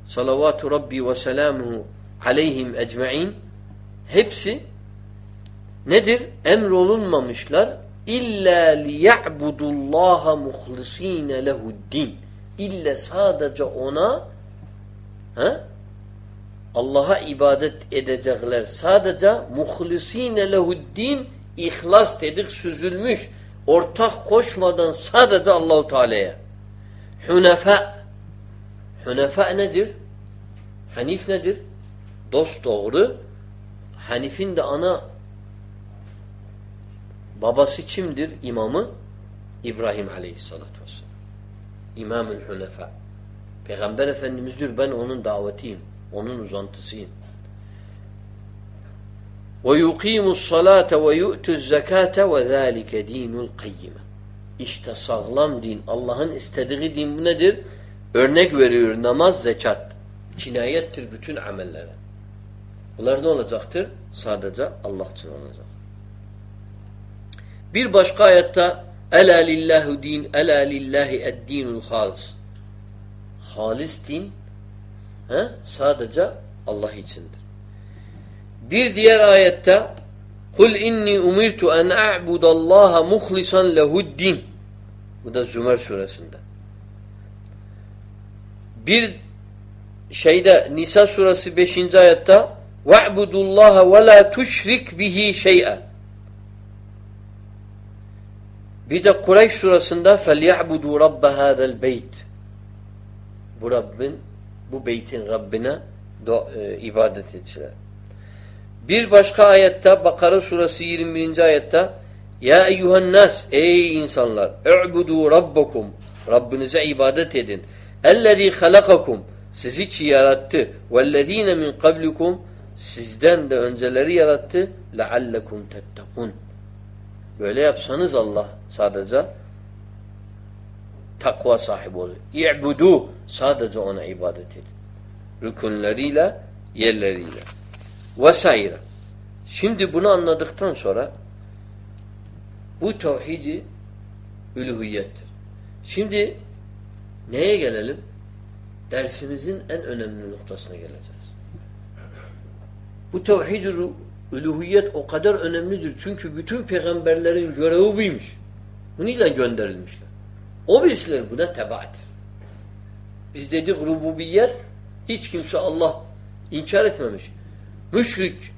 salavatu rabbi ve selamuhu aleyhim ecmain hepsi nedir? Emrolunmamışlar illa liya'budullaha muhlisine lehu'd-din. İlla sadece ona he? Allah'a ibadet edecekler. Sadece muhlisine lehu'd-din ihlas dedik süzülmüş. Ortak koşmadan sadece Allahu Teala'ya. Hunefa Hunefa nedir? Hanif nedir? Dost doğru. Hanif'in de ana babası kimdir? İmamı İbrahim Aleyhisselatü Vesselam. İmamül Hunefa. Peygamber Efendimiz'dir. Ben onun davetiyim. Onun uzantısıyım. وَيُقِيمُ الصَّلَاةَ وَيُؤْتُ الزَّكَاةَ وَذَٰلِكَ دِينُ الْقَيِّمَ İşte sağlam din, Allah'ın istediği din bu nedir? Örnek veriyor namaz, zekat. Cinayettir bütün amellere. Bunlar ne olacaktır? Sadece Allah için olacak. Bir başka ayette Ela lillahu din, ela lillahi eddinul halis. Halis din he? sadece Allah içindir. Bir diğer ayette Kul inni umirtu en a'budallaha muhlisan lehuddin. Bu da Zümer suresinde. Bir şeyde Nisa suresi 5. ayette وَعْبُدُ اللّٰهَ وَلَا تُشْرِكْ بِهِ شَيْئًا Bir de Kureyş surasında فَلْيَعْبُدُوا رَبَّ هَذَا الْبَيْتِ Bu Rabbin, bu beytin Rabbine e, ibadet etsinler. Bir başka ayette Bakara suresi 21. ayette Ya eyyuhen nas ey insanlar i'budu rabbakum Rabbinize ibadet edin. Ellezî halakakum sizi ki yarattı. Vellezîne min kablikum sizden de önceleri yarattı. Leallekum tettekun. Böyle yapsanız Allah sadece takva sahibi olur. İ'budu sadece ona ibadet edin. Rükunlarıyla, yerleriyle. Vesaire. Şimdi bunu anladıktan sonra bu tevhidi üluhiyettir. Şimdi neye gelelim? Dersimizin en önemli noktasına geleceğiz. Bu tevhid-i üluhiyet o kadar önemlidir. Çünkü bütün peygamberlerin görevi buymuş. Bununla gönderilmişler. O birisiler buna tebaat. Biz dedik rububiyet hiç kimse Allah inkar etmemiş. Müşrik,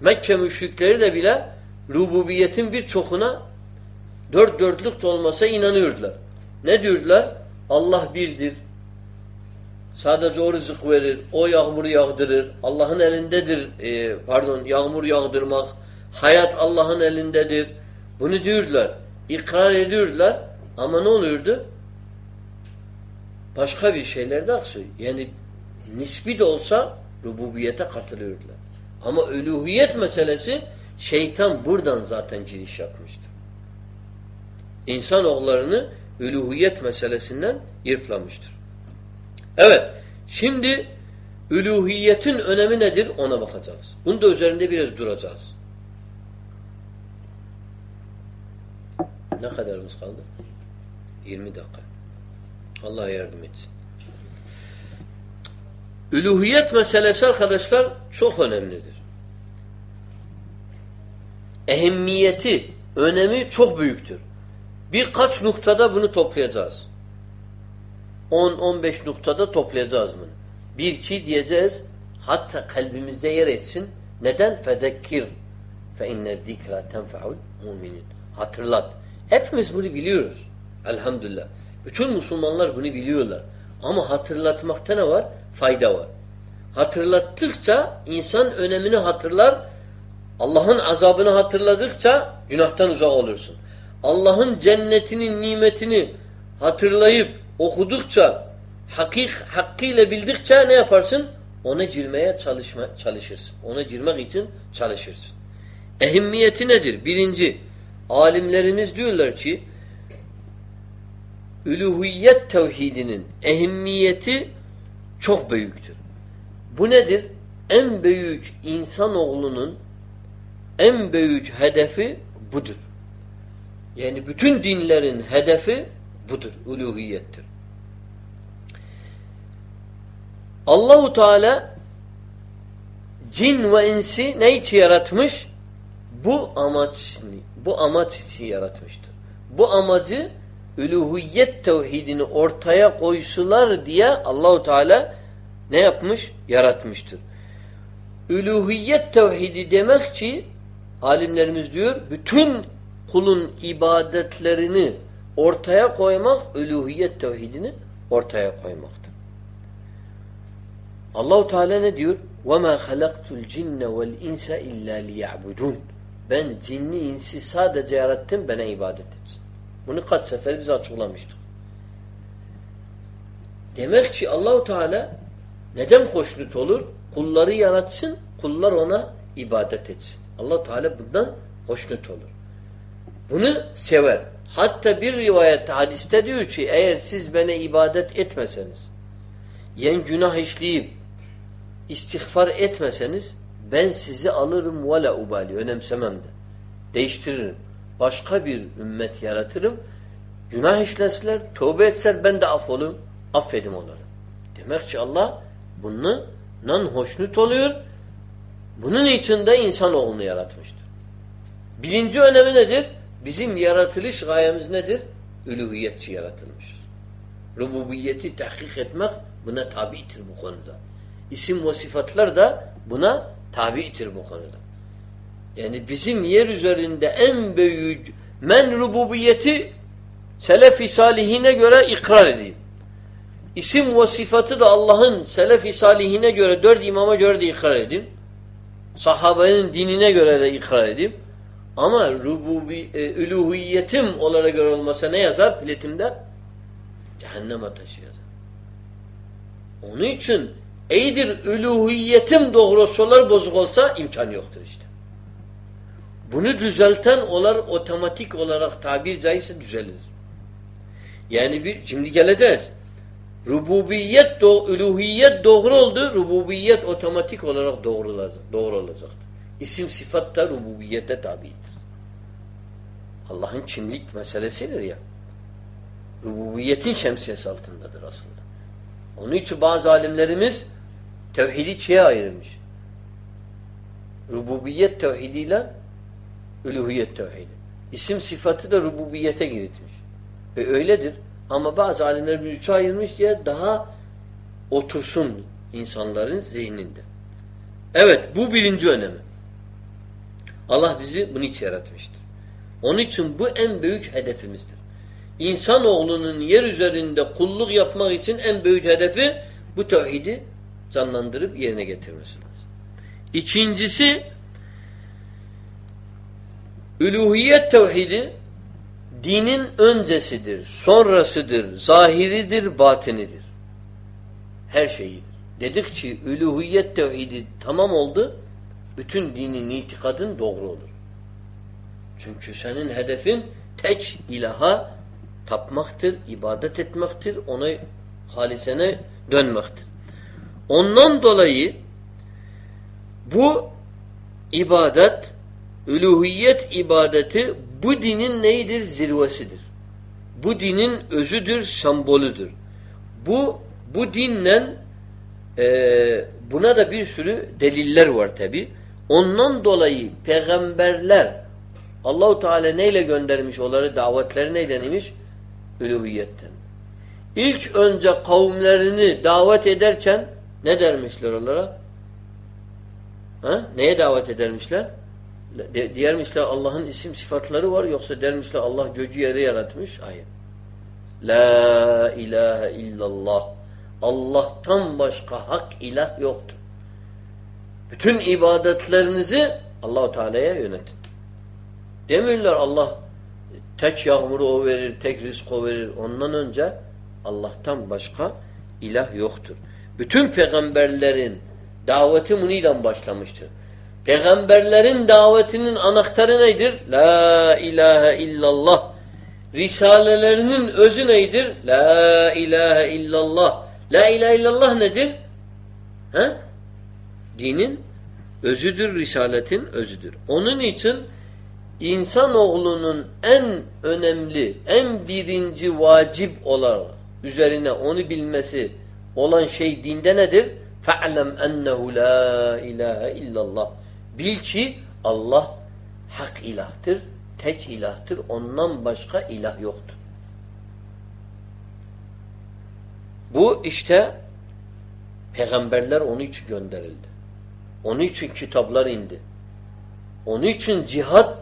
Mekke müşrikleri de bile rububiyetin birçokuna dört dörtlük olmasa inanıyordular. Ne diyordular? Allah birdir. Sadece o rızık verir. O yağmuru yağdırır. Allah'ın elindedir. E, pardon yağmur yağdırmak. Hayat Allah'ın elindedir. Bunu diyordular. İkrar ediyordular. Ama ne oluyordu? Başka bir şeyler de aksıyor. Yani nisbi de olsa rububiyete katılıyordular. Ama üluhiyet meselesi şeytan buradan zaten giriş yapmıştır. İnsanoğullarını üluhiyet meselesinden yırtlamıştır. Evet. Şimdi üluhiyetin önemi nedir ona bakacağız. Bunun da üzerinde biraz duracağız. Ne kadarımız kaldı? 20 dakika. Allah yardım etsin. Üluhiyet meselesi arkadaşlar çok önemlidir. Ehemmiyeti, önemi çok büyüktür. Birkaç noktada bunu toplayacağız. 10-15 noktada toplayacağız bunu. Bir iki diyeceğiz. Hatta kalbimizde yer etsin. Neden? Fezekkir. Fe inne zikra tenfa'ul muminin. Hatırlat. Hepimiz bunu biliyoruz. Elhamdülillah. Bütün Müslümanlar bunu biliyorlar. Ama hatırlatmakta ne var? Fayda var. Hatırlattıkça insan önemini hatırlar. Allah'ın azabını hatırladıkça günahtan uzak olursun. Allah'ın cennetinin nimetini hatırlayıp okudukça hakik hakkıyla bildikçe ne yaparsın? Ona girmeye çalışma, çalışırsın. Ona girmek için çalışırsın. Ehemmiyeti nedir? Birinci, alimlerimiz diyorlar ki üluhiyet tevhidinin ehemmiyeti çok büyüktür. Bu nedir? En büyük insanoğlunun en büyük hedefi budur. Yani bütün dinlerin hedefi budur. Uluhiyettir. Allahu Teala cin ve insi ne için yaratmış? Bu amaç bu amaç için yaratmıştır. Bu amacı üluhiyet tevhidini ortaya koysular diye Allahu Teala ne yapmış? Yaratmıştır. Üluhiyet tevhidi demek ki alimlerimiz diyor bütün kulun ibadetlerini ortaya koymak üluhiyet tevhidini ortaya koymaktır. Allahu Teala ne diyor? وَمَا خَلَقْتُ الْجِنَّ وَالْاِنْسَ اِلَّا لِيَعْبُدُونَ Ben cinni insi sadece yarattım bana ibadet etsin. Bunu kaç sefer biz açıklamıştık. Demek ki Allahu Teala neden hoşnut olur? Kulları yaratsın, kullar ona ibadet etsin. Allah Teala bundan hoşnut olur. Bunu sever. Hatta bir rivayette hadiste diyor ki eğer siz bana ibadet etmeseniz yen günah işleyip istiğfar etmeseniz ben sizi alırım ve la ubali önemsemem de. Değiştiririm. Başka bir ümmet yaratırım. Günah işleseler, tövbe etseler ben de affolum. Affedim onları. Demek ki Allah bundan hoşnut oluyor. Bunun için de insanoğlunu yaratmıştır. Birinci önemi nedir? Bizim yaratılış gayemiz nedir? Üluhiyetçi yaratılmış. Rububiyeti tahkik etmek buna tabi'tir bu konuda. İsim ve sıfatlar da buna tabi'tir bu konuda. Yani bizim yer üzerinde en büyük men rububiyeti selef-i salihine göre ikrar edeyim. İsim ve sıfatı da Allah'ın selef-i salihine göre, dört imama göre de ikrar edeyim. Sahabenin dinine göre de ikrar edeyim. Ama rububi, e, üluhiyetim olarak göre olmasa ne yazar platimde? Cehennem ateşi yazar. Onun için eydir üluhiyetim doğrusolar bozuk olsa imkan yoktur işte. Bunu düzelten olar otomatik olarak tabir caizse düzelir. Yani bir şimdi geleceğiz. Rububiyet, do, üluhiyet doğru oldu. Rububiyet otomatik olarak doğru olacak. Doğru olacaktır. İsim sıfat da rububiyete tabidir. Allah'ın kimlik meselesidir ya. Rububiyetin şemsiyesi altındadır aslında. Onun için bazı alimlerimiz tevhidi ikiye ayırmış. Rububiyet tevhidiyle üluhiyet tevhidi. İsim sıfatı da rububiyete giritmiş. E öyledir. Ama bazı alimler bir üçe ayırmış diye daha otursun insanların zihninde. Evet bu birinci önemi. Allah bizi bunun için yaratmıştır. Onun için bu en büyük hedefimizdir. İnsanoğlunun yer üzerinde kulluk yapmak için en büyük hedefi bu tevhidi canlandırıp yerine getirmesi lazım. İkincisi üluhiyet tevhidi dinin öncesidir, sonrasıdır, zahiridir, batinidir. Her şeyidir. Dedik ki üluhiyet tevhidi tamam oldu, bütün dinin itikadın doğru olur. Çünkü senin hedefin tek ilaha tapmaktır, ibadet etmektir, ona halisene dönmektir. Ondan dolayı bu ibadet, üluhiyet ibadeti bu dinin neydir? Zirvesidir. Bu dinin özüdür, sembolüdür. Bu bu dinle e, buna da bir sürü deliller var tabi. Ondan dolayı peygamberler Allahu Teala neyle göndermiş onları davetleri neyden imiş? Üluhiyetten. İlk önce kavimlerini davet ederken ne dermişler onlara? Ha? Neye davet edermişler? De, diyermişler Allah'ın isim sıfatları var yoksa dermişler Allah göcü yeri yaratmış. Hayır. La ilahe illallah. Allah'tan başka hak ilah yoktur. Bütün ibadetlerinizi Allahu Teala'ya yönetin. Demiyorlar Allah tek yağmuru o verir, tek rızk o verir. Ondan önce Allah'tan başka ilah yoktur. Bütün peygamberlerin daveti bununla başlamıştır. Peygamberlerin davetinin anahtarı nedir? La ilahe illallah. Risalelerinin özü nedir? La ilahe illallah. La ilahe illallah nedir? He? Dinin özüdür, risaletin özüdür. Onun için insanoğlunun en önemli, en birinci vacip olarak üzerine onu bilmesi olan şey dinde nedir? فَعْلَمْ اَنَّهُ لَا اِلَٰهَ illallah. Bil ki Allah hak ilahtır, tek ilahtır, ondan başka ilah yoktur. Bu işte peygamberler onun için gönderildi. Onun için kitaplar indi. Onun için cihat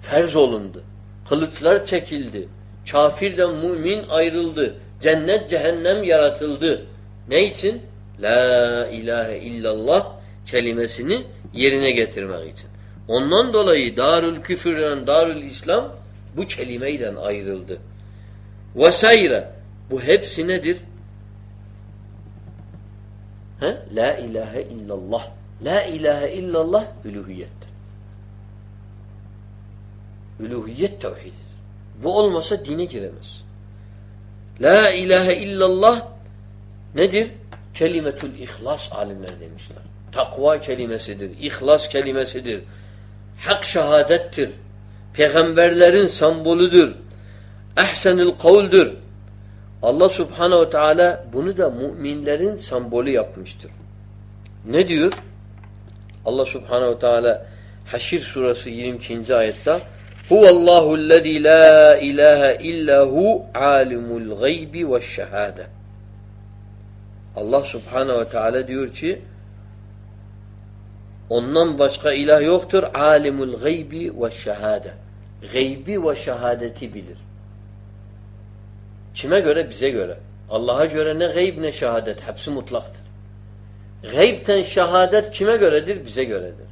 ferz olundu. Kılıçlar çekildi. Kafirden mümin ayrıldı. Cennet cehennem yaratıldı. Ne için? La ilahe illallah kelimesini yerine getirmek için. Ondan dolayı Darül Küfür'den Darül İslam bu kelimeyle ayrıldı. Vesaire. Bu hepsi nedir? He? La ilahe illallah. La ilahe illallah üluhiyettir. Üluhiyet tevhididir. Bu olmasa dine giremez. La ilahe illallah nedir? Kelimetül ihlas alimler demişler. Takva kelimesidir, ihlas kelimesidir. Hak şehadettir. Peygamberlerin sembolüdür. Ehsenül kavldür. Allah subhanehu ve teala bunu da müminlerin sembolü yapmıştır. Ne diyor? Allah subhanehu ve teala Haşir suresi 22. ayette Huvallahu allazî la ilahe illa hu alimul gaybi ve şehâde. Allah subhanehu ve teala diyor ki ondan başka ilah yoktur. Alimul gaybi ve şehade. Gaybi ve şehadeti bilir. Kime göre? Bize göre. Allah'a göre ne gayb ne şehadet. Hepsi mutlaktır. Gaybten şehadet kime göredir? Bize göredir.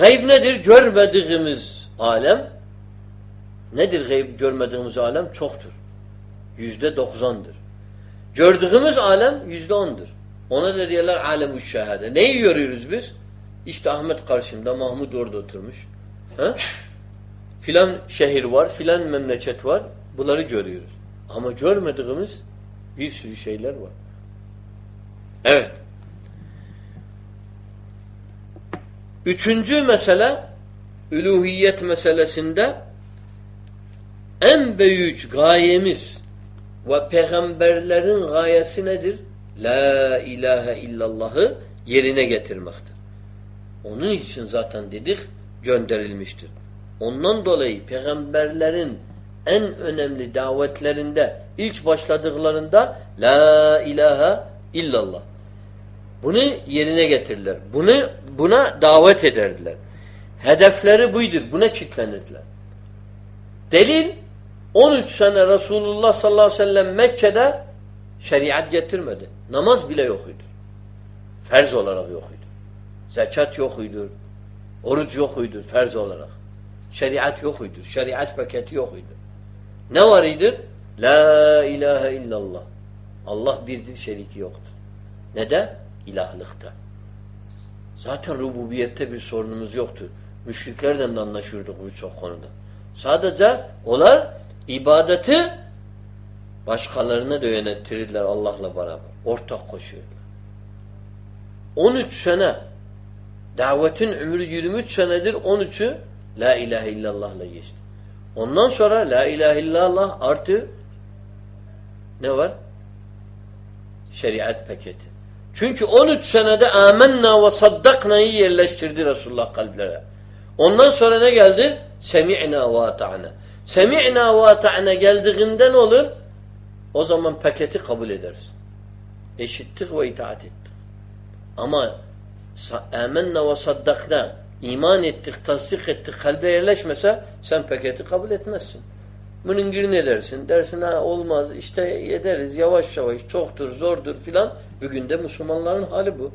Gayb nedir? Görmediğimiz alem. Nedir gayb görmediğimiz alem? Çoktur. Yüzde doksandır. Gördüğümüz alem yüzde ondur. Ona da diyorlar alem-ü şehade. Neyi görüyoruz biz? İşte Ahmet karşımda, Mahmud orada oturmuş. Ha? Filan şehir var, filan memleket var. Bunları görüyoruz. Ama görmediğimiz bir sürü şeyler var. Evet. Üçüncü mesele üluhiyet meselesinde en büyük gayemiz ve peygamberlerin gayesi nedir? La ilahe illallah'ı yerine getirmektir. Onun için zaten dedik gönderilmiştir. Ondan dolayı peygamberlerin en önemli davetlerinde ilk başladıklarında La ilahe illallah. Bunu yerine getirirler. Bunu buna davet ederdiler. Hedefleri buydur. Buna kitlenirdiler. Delil 13 sene Resulullah sallallahu aleyhi ve sellem Mekke'de şeriat getirmedi. Namaz bile yokuydu. Ferz olarak yokuydu. Zekat yokuydu. Oruç yokuydu ferz olarak. Şeriat yokuydu. Şeriat paketi yokuydu. Ne var idir? La ilahe illallah. Allah birdir, şeriki yoktur. Nede? İlahlıkta. Zaten rububiyette bir sorunumuz yoktur. Müşriklerden de anlaşıyorduk birçok konuda. Sadece onlar ibadeti başkalarına da yönettirirler Allah'la beraber. Ortak koşuyorlar. 13 sene davetin ömrü 23 senedir 13'ü La ilahe illallah'la geçti. Ondan sonra La ilahe illallah artı ne var? Şeriat paketi. Çünkü 13 senede amenna ve saddakna'yı yerleştirdi Resulullah kalplere. Ondan sonra ne geldi? Semi'na ve ata'na. Semi'na ve ata'na geldiğinde olur? O zaman paketi kabul edersin. Eşittik ve itaat ettik. Ama amenna ve saddakna iman ettik, tasdik ettik, kalbe yerleşmese sen paketi kabul etmezsin. Bunun girin edersin. Dersin ha olmaz işte ederiz yavaş yavaş çoktur zordur filan. Bugün de Müslümanların hali bu.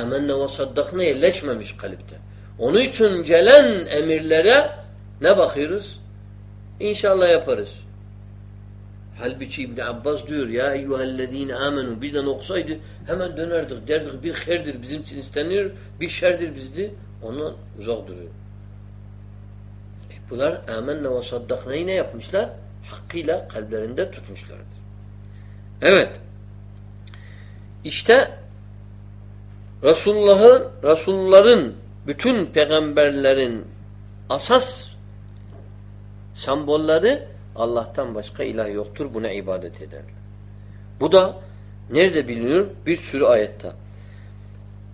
Amenna ve saddakna yerleşmemiş kalipte. Onun için gelen emirlere ne bakıyoruz? İnşallah yaparız. Halbuki İbn Abbas diyor ya eyyühellezine amenu birden okusaydı hemen dönerdik derdik bir herdir bizim için isteniyor bir şerdir bizdi ondan uzak duruyor. E bunlar amenna ve saddaknayı ne yapmışlar? Hakkıyla kalplerinde tutmuşlardır. Evet. İşte Resulullah'ın Resulların bütün peygamberlerin asas sembolleri Allah'tan başka ilah yoktur. Buna ibadet ederler. Bu da nerede biliniyor? Bir sürü ayette.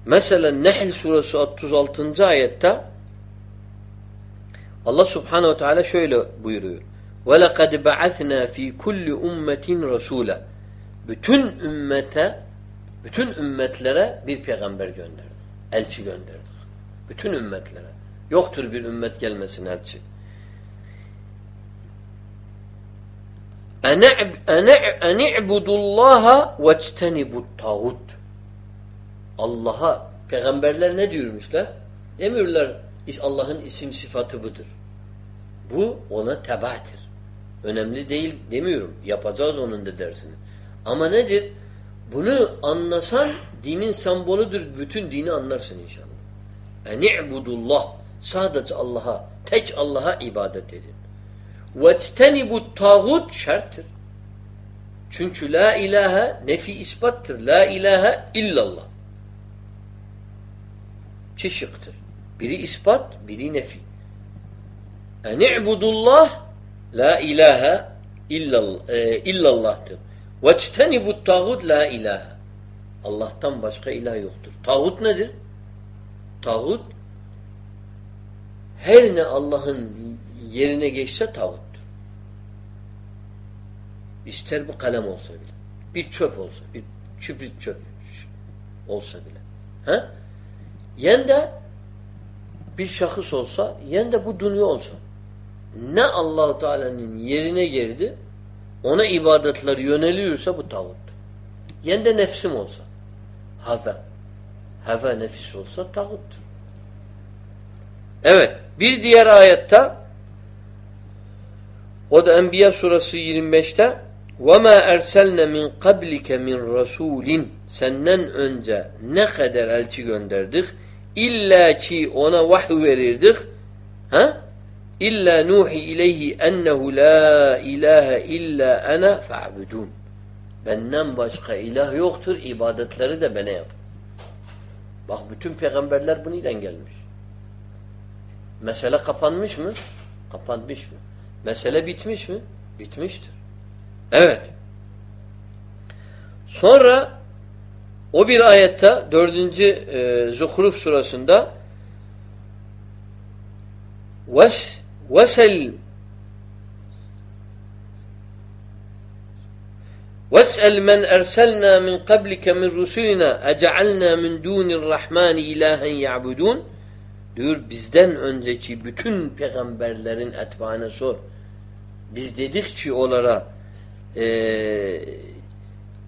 Mesela Nehl suresi 36. ayette Allah subhanehu ve teala şöyle buyuruyor. وَلَقَدْ بَعَثْنَا ف۪ي كُلِّ اُمَّةٍ رَسُولًا Bütün ümmete, bütün ümmetlere bir peygamber gönderdik. Elçi gönderdik. Bütün ümmetlere. Yoktur bir ümmet gelmesin elçi. Eni'budullaha veçtenibut tağut. Allah'a peygamberler ne diyormuşlar? Demiyorlar Allah'ın isim sıfatı budur. Bu ona tebahtır. Önemli değil demiyorum. Yapacağız onun da dersini. Ama nedir? Bunu anlasan dinin sembolüdür. Bütün dini anlarsın inşallah. Eni'budullah. Sadece Allah'a, tek Allah'a ibadet edin. Veçtenibut tağut şerttir. Çünkü la ilahe nefi ispattır. La ilahe illallah. Çeşiktir. Biri ispat, biri nefi. Eni'budullah la ilahe illallah, e, illallah'tır. Veçtenibut tağut la ilahe. Allah'tan başka ilah yoktur. Tağut nedir? Tağut her ne Allah'ın yerine geçse tağuttur. İster bu kalem olsa bile. Bir çöp olsa, bir çüprit çöp olsa bile. He? Yen de bir şahıs olsa, yen de bu dünya olsa. Ne Allahu Teala'nın yerine girdi, ona ibadetler yöneliyorsa bu tağut. Yen de nefsim olsa. Hava Hava nefis olsa tağuttur. Evet. Bir diğer ayette o da Enbiya surası 25'te وَمَا اَرْسَلْنَ مِنْ قَبْلِكَ مِنْ رَسُولٍ Senden önce ne kadar elçi gönderdik? İlla ki ona vahiy verirdik. Ha? İlla nuhi ileyhi ennehu la ilahe illa ana fa'budun. Benden başka ilah yoktur. ibadetleri de bana yap. Bak bütün peygamberler bununla gelmiş. Mesele kapanmış mı? Kapanmış mı? Mesele bitmiş mi? Bitmiştir. Evet. Sonra o bir ayette dördüncü e, Zuhruf surasında Ves, وَاسْأَلْ مَنْ اَرْسَلْنَا مِنْ قَبْلِكَ مِنْ رُسُلِنَا اَجَعَلْنَا مِنْ دُونِ الرَّحْمَانِ اِلَٰهًا يَعْبُدُونَ Diyor bizden önceki bütün peygamberlerin etbaına sor. Biz dedik ki onlara e,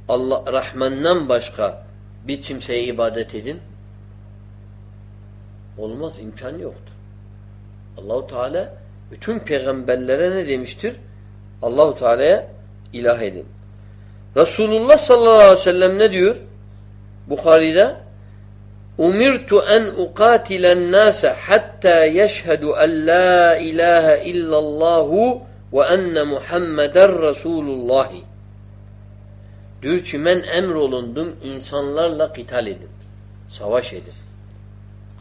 Allah Rahman'dan başka bir kimseye ibadet edin. Olmaz, imkan yoktur. Allahu Teala bütün peygamberlere ne demiştir? Allahu Teala'ya ilah edin. Resulullah sallallahu aleyhi ve sellem ne diyor? Bukhari'de Umirtu en uqatilen nase hatta yeşhedü en la ilahe illallahu ve enne Muhammeden Resulullah. Diyor ki ben emrolundum insanlarla kital edin. Savaş edin.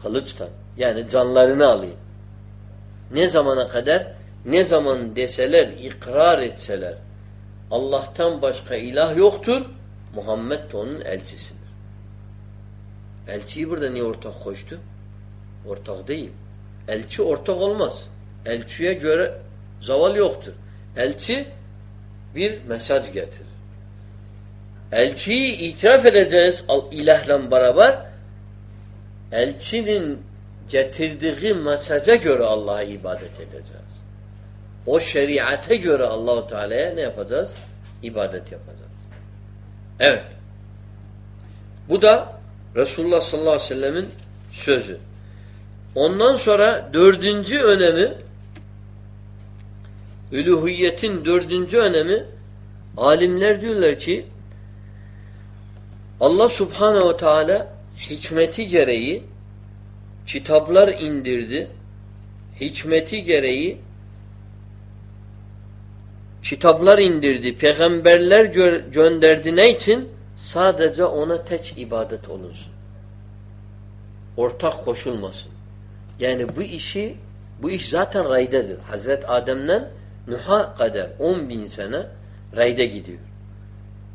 Kılıçtan. Yani canlarını alayım. Ne zamana kadar? Ne zaman deseler, ikrar etseler Allah'tan başka ilah yoktur. Muhammed de onun elçisidir. Elçiyi burada niye ortak koştu? Ortak değil. Elçi ortak olmaz. Elçiye göre zaval yoktur. Elçi bir mesaj getirir. Elçiyi itiraf edeceğiz ilahla beraber elçinin getirdiği mesaja göre Allah'a ibadet edeceğiz. O şeriate göre Allahu Teala'ya ne yapacağız? İbadet yapacağız. Evet. Bu da Resulullah sallallahu aleyhi ve sellemin sözü. Ondan sonra dördüncü önemi üluhiyetin dördüncü önemi alimler diyorlar ki Allah subhanehu teala hikmeti gereği kitaplar indirdi. Hikmeti gereği kitaplar indirdi, peygamberler gö gönderdi ne için? Sadece ona tek ibadet olunsun. Ortak koşulmasın. Yani bu işi, bu iş zaten raydadır. Hazret Adem'den Nuh'a kadar 10 bin sene rayda gidiyor.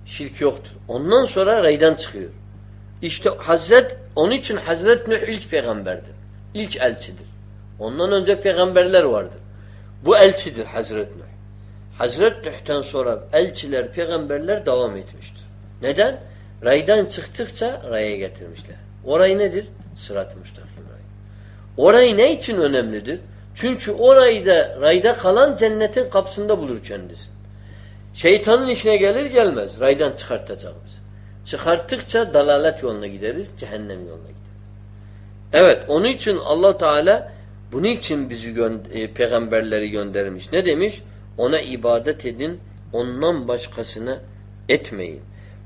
Şirk yoktur. Ondan sonra raydan çıkıyor. İşte Hazret, onun için Hazret Nuh ilk peygamberdir. İlk elçidir. Ondan önce peygamberler vardır. Bu elçidir Hazret Nuh. Hazret Nuh'tan sonra elçiler, peygamberler devam etmiştir. Neden? Raydan çıktıkça raya getirmişler. Orayı nedir? Sırat-ı müstakim rayı. Orayı ne için önemlidir? Çünkü orayı da rayda kalan cennetin kapısında bulur kendisini. Şeytanın işine gelir gelmez. Raydan çıkartacağımız. Çıkarttıkça dalalet yoluna gideriz, cehennem yoluna gideriz. Evet, onun için Allah Teala bunun için bizi gö e, peygamberleri göndermiş. Ne demiş? Ona ibadet edin, ondan başkasına etmeyin.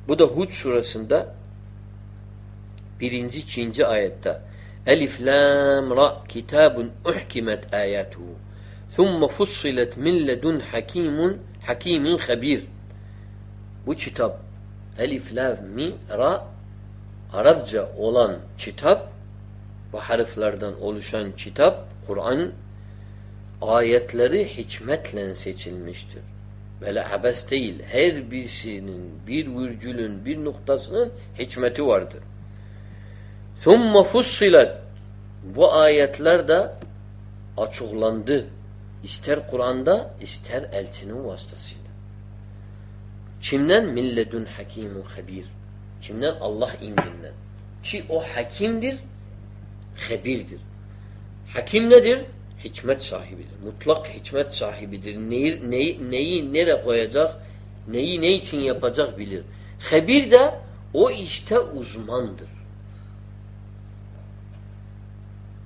Bu da Hud surasında birinci, ikinci ayette Elif, Lam, Ra kitabun uhkimet ayatuhu thumme fussilet min ledun hakimun hakimin habir Bu kitap Elif, Lam, Mi, Ra Arapça olan kitap bu harflerden oluşan kitap Kur'an ayetleri hikmetle seçilmiştir. Böyle abes değil. Her birisinin, bir virgülün, bir noktasının hikmeti vardır. ثُمَّ فُصِّلَتْ Bu ayetler de açıklandı. İster Kur'an'da, ister elçinin vasıtasıyla. Kimden? Milledun hakimun habir. Kimden? Allah indinden. Ki o hakimdir, habirdir. Hakim nedir? Hikmet sahibidir. Mutlak hikmet sahibidir. Neyi, neyi, neyi nereye koyacak, neyi ne için yapacak bilir. Habir de o işte uzmandır.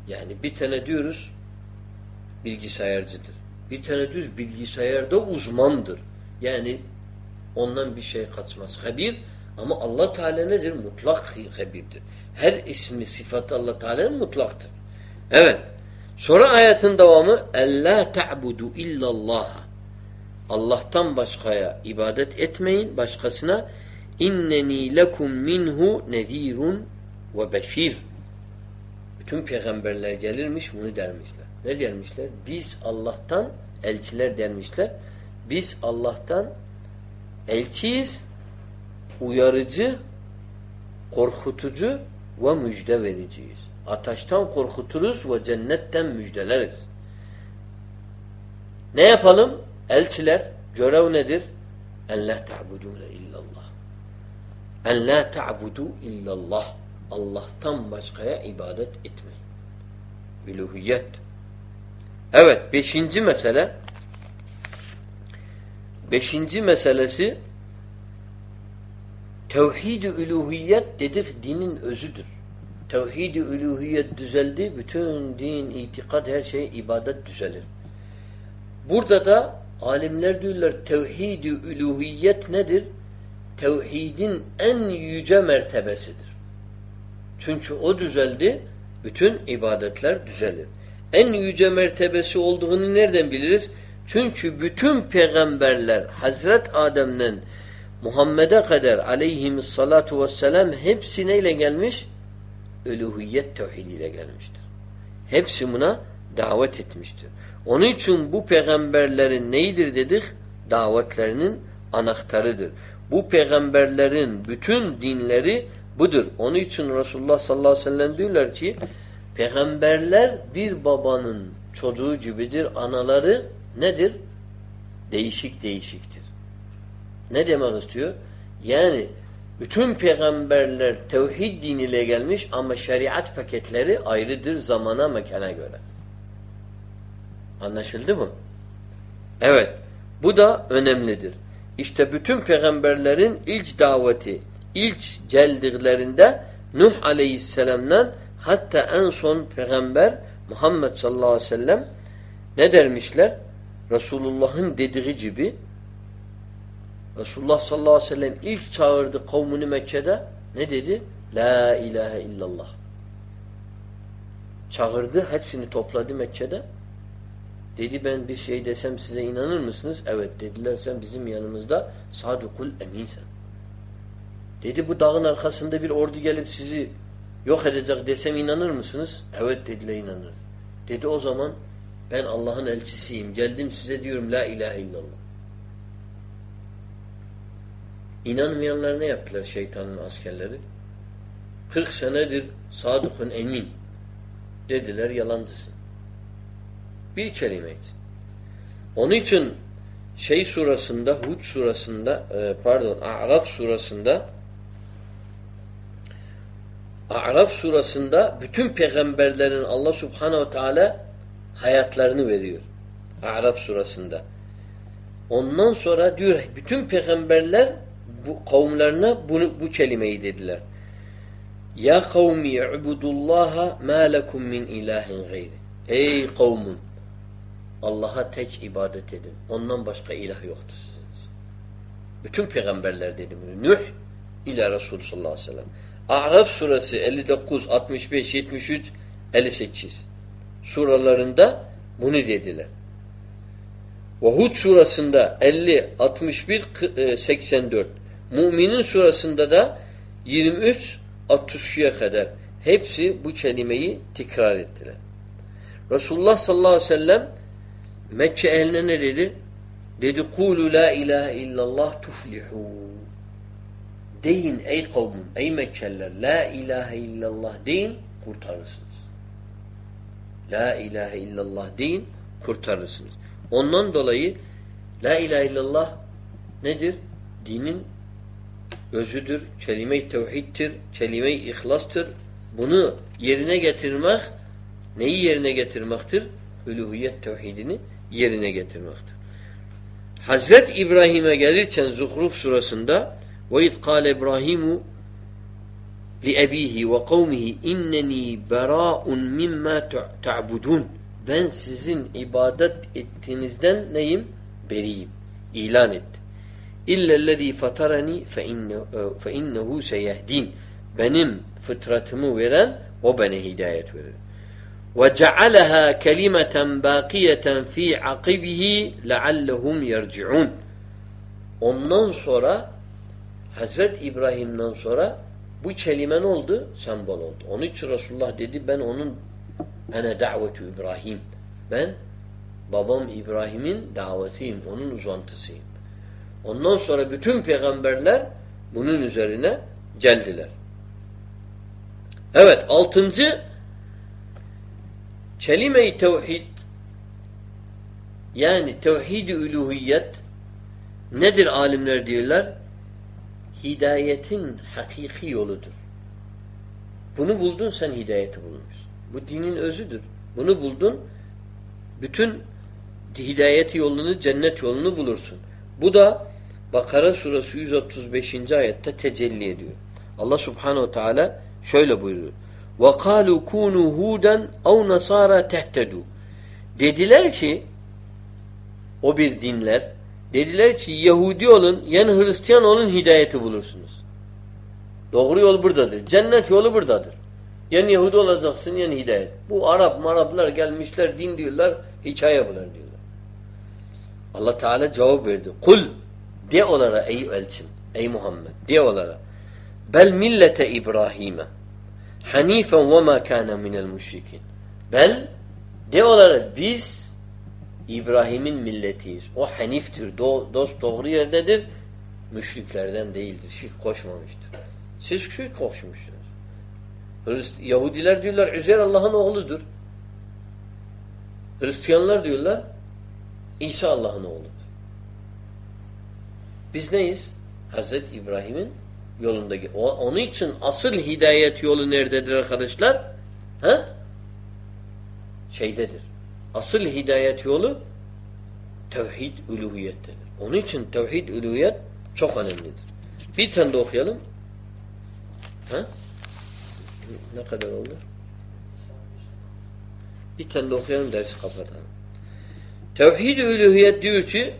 Yani bir tane diyoruz bilgisayarcıdır. Bir tane düz bilgisayarda uzmandır. Yani ondan bir şey kaçmaz. Habir ama Allah Teala nedir? Mutlak habirdir. Her ismi sıfatı Allah Teala'nın mutlaktır. Evet. Sonra ayetin devamı Ella ta'budu illallah. Allah'tan başkaya ibadet etmeyin, başkasına inneni lekum minhu nezirun ve beşir. Bütün peygamberler gelirmiş bunu dermişler. Ne dermişler? Biz Allah'tan elçiler dermişler. Biz Allah'tan elçiyiz, uyarıcı, korkutucu ve müjde vericiyiz. Ataştan korkuturuz ve cennetten müjdeleriz. Ne yapalım? Elçiler görev nedir? En la ta'budune illallah. En la ta'budu illallah. Allah'tan başkaya ibadet etmeyin. Üluhiyet. Evet, beşinci mesele beşinci meselesi tevhid-i dedik dinin özüdür. Tevhid-i üluhiyet düzeldi, bütün din, itikad, her şey ibadet düzelir. Burada da alimler diyorlar tevhid-i üluhiyet nedir? Tevhidin en yüce mertebesidir. Çünkü o düzeldi, bütün ibadetler düzelir. En yüce mertebesi olduğunu nereden biliriz? Çünkü bütün peygamberler Hazret Adem'den Muhammed'e kadar aleyhissalatu vesselam hepsi neyle gelmiş? Üluhiyet tevhidiyle gelmiştir. Hepsi buna davet etmiştir. Onun için bu peygamberlerin neyidir dedik? Davetlerinin anahtarıdır. Bu peygamberlerin bütün dinleri budur. Onun için Resulullah sallallahu aleyhi ve sellem diyorlar ki peygamberler bir babanın çocuğu gibidir. Anaları nedir? Değişik değişiktir. Ne demek istiyor? Yani bütün peygamberler tevhid diniyle gelmiş ama şeriat paketleri ayrıdır zamana mekana göre. Anlaşıldı mı? Evet. Bu da önemlidir. İşte bütün peygamberlerin ilk daveti, ilk geldiklerinde Nuh aleyhisselamdan hatta en son peygamber Muhammed sallallahu aleyhi ve sellem ne dermişler? Resulullah'ın dediği gibi Resulullah sallallahu aleyhi ve sellem ilk çağırdı kavmini Mekke'de ne dedi? La ilahe illallah. Çağırdı, hepsini topladı Mekke'de. Dedi ben bir şey desem size inanır mısınız? Evet dediler sen bizim yanımızda sadukul eminsen. Dedi bu dağın arkasında bir ordu gelip sizi yok edecek desem inanır mısınız? Evet dediler inanır. Dedi o zaman ben Allah'ın elçisiyim. Geldim size diyorum la ilahe illallah. İnanmayanlar ne yaptılar şeytanın askerleri? 40 senedir sadıkın emin. Dediler yalancısın. Bir kelime için. Onun için şey surasında, Hud surasında, e, pardon, A'raf surasında A'raf surasında bütün peygamberlerin Allah subhanehu teala hayatlarını veriyor. A'raf surasında. Ondan sonra diyor bütün peygamberler bu kavimlerine bunu bu kelimeyi dediler. Ya kavmi ibudullaha ma lekum min ilahin gayri. Ey kavmun Allah'a tek ibadet edin. Ondan başka ilah yoktur sizin. Bütün peygamberler dedi bunu. Nuh ile Resulü sallallahu aleyhi ve sellem. A'raf suresi 59, 65, 73, 58 suralarında bunu dediler. Ve Hud surasında 50, 61, 84. Müminin surasında da 23, 62'ye kadar hepsi bu kelimeyi tekrar ettiler. Resulullah sallallahu aleyhi ve sellem Mekke ehline ne dedi? Dedi kulu la ilahe illallah tuflihu. Deyin ey kavmim, ey Mekkeliler la ilahe illallah deyin kurtarırsınız. La ilahe illallah deyin kurtarırsınız. Ondan dolayı la ilahe illallah nedir? Dinin özüdür, kelime-i tevhiddir, kelime-i ihlastır. Bunu yerine getirmek neyi yerine getirmektir? Üluhiyet tevhidini yerine getirmektir. Hazret İbrahim'e gelirken Zuhruf surasında ve iz kâle İbrahimu li ebihi ve kavmihi inneni berâun mimma ta'budun ben sizin ibadet ettiğinizden neyim? Beriyim. İlan etti. İllellezî fatarani fe innehu seyehdin. Benim fıtratımı veren o bana hidayet verir. Ve cealaha kelimeten baqiyeten fi akibihi leallehum yerciun. Ondan sonra Hazret İbrahim'den sonra bu kelime ne oldu? Sembol oldu. Onun için Resulullah dedi ben onun ene davetu İbrahim. Ben babam İbrahim'in davetiyim, onun uzantısıyım. Ondan sonra bütün peygamberler bunun üzerine geldiler. Evet, altıncı kelime-i tevhid yani tevhid-i üluhiyet nedir alimler diyorlar? Hidayetin hakiki yoludur. Bunu buldun sen hidayeti bulmuşsun. Bu dinin özüdür. Bunu buldun bütün hidayet yolunu, cennet yolunu bulursun. Bu da Bakara suresi 135. ayette tecelli ediyor. Allah subhanehu teala şöyle buyuruyor. وَقَالُوا كُونُوا هُودًا اَوْ نَصَارَى تَهْتَدُوا Dediler ki o bir dinler dediler ki Yahudi olun yani Hristiyan olun hidayeti bulursunuz. Doğru yol buradadır. Cennet yolu buradadır. Yani Yahudi olacaksın yani hidayet. Bu Arap maraplar gelmişler din diyorlar hikaye bunlar diyorlar. Allah Teala cevap verdi. Kul de onlara ey elçim, ey Muhammed de onlara. Bel millete İbrahim'e hanifen ve ma kana minel müşrikin. Bel de onlara biz İbrahim'in milletiyiz. O haniftir. Do dost doğru yerdedir. Müşriklerden değildir. Şirk koşmamıştır. Siz şirk koşmuşsunuz. Hrist Yahudiler diyorlar Üzeyr Allah'ın oğludur. Hristiyanlar diyorlar İsa Allah'ın oğludur. Biz neyiz? Hazreti İbrahim'in yolundaki. O, onun için asıl hidayet yolu nerededir arkadaşlar? Ha? Şeydedir. Asıl hidayet yolu tevhid uluhiyettedir. Onun için tevhid uluhiyet çok önemlidir. Bir tane de okuyalım. Ha? Ne kadar oldu? Bir tane de okuyalım dersi kapatalım. Tevhid-i diyor ki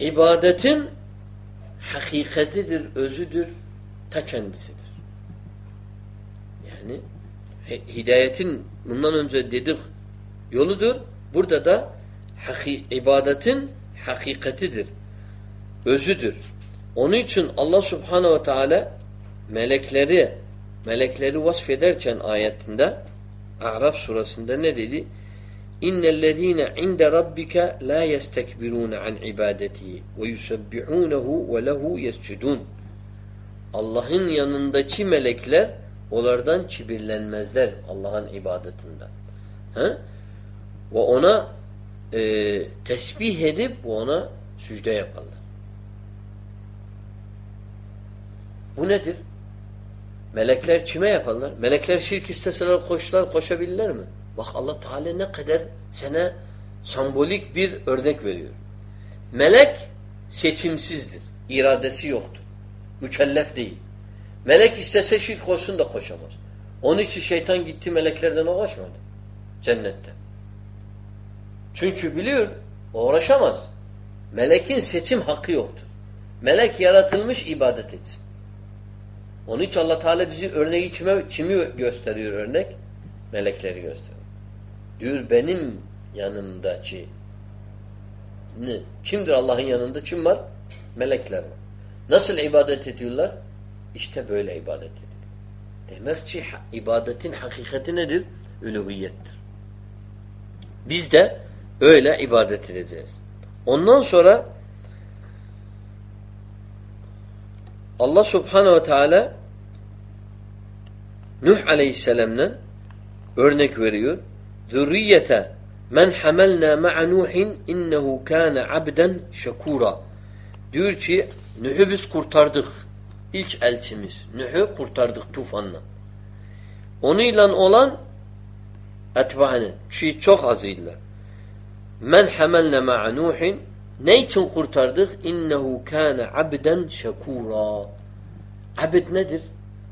ibadetin hakikatidir, özüdür, ta kendisidir. Yani hidayetin bundan önce dedik yoludur. Burada da haki, ibadetin hakikatidir. Özüdür. Onun için Allah Subhanahu ve Teala melekleri melekleri vasfederken ayetinde A'raf surasında ne dedi? İnnellezîne inde rabbike la yestekbirûne an ibadetihi ve yusebbihunehu ve lehu yescudun. Allah'ın yanındaki melekler onlardan kibirlenmezler Allah'ın ibadetinde. He? Ve ona e, tesbih edip ona sücde yaparlar. Bu nedir? Melekler kime yaparlar? Melekler şirk isteseler koşlar, koşabilirler mi? Bak Allah Teala ne kadar sana sembolik bir örnek veriyor. Melek seçimsizdir. İradesi yoktur. Mükellef değil. Melek istese şirk olsun da koşamaz. Onun için şeytan gitti meleklerden uğraşmadı. Cennette. Çünkü biliyor uğraşamaz. Melekin seçim hakkı yoktur. Melek yaratılmış ibadet etsin. Onun için Allah Teala bizi örneği kime, kimi gösteriyor örnek? Melekleri gösteriyor. Diyor benim yanımdaki ne? Kimdir Allah'ın yanında? Kim var? Melekler var. Nasıl ibadet ediyorlar? İşte böyle ibadet ediyor. Demek ki ibadetin hakikati nedir? Üluhiyettir. Biz de öyle ibadet edeceğiz. Ondan sonra Allah Subhanahu ve Teala Nuh Aleyhisselam'dan örnek veriyor. Zürriyete men hamelna ma'a Nuhin innehu kana abden şekura. Diyor ki Nuh'u biz kurtardık. İlk elçimiz. Nuh'u kurtardık tufanla. Onunla olan etbaını. Çünkü çok azıydılar. Men hamelne ma'a Nuhin ne için kurtardık? İnnehu kâne abden şekûrâ. Abd nedir?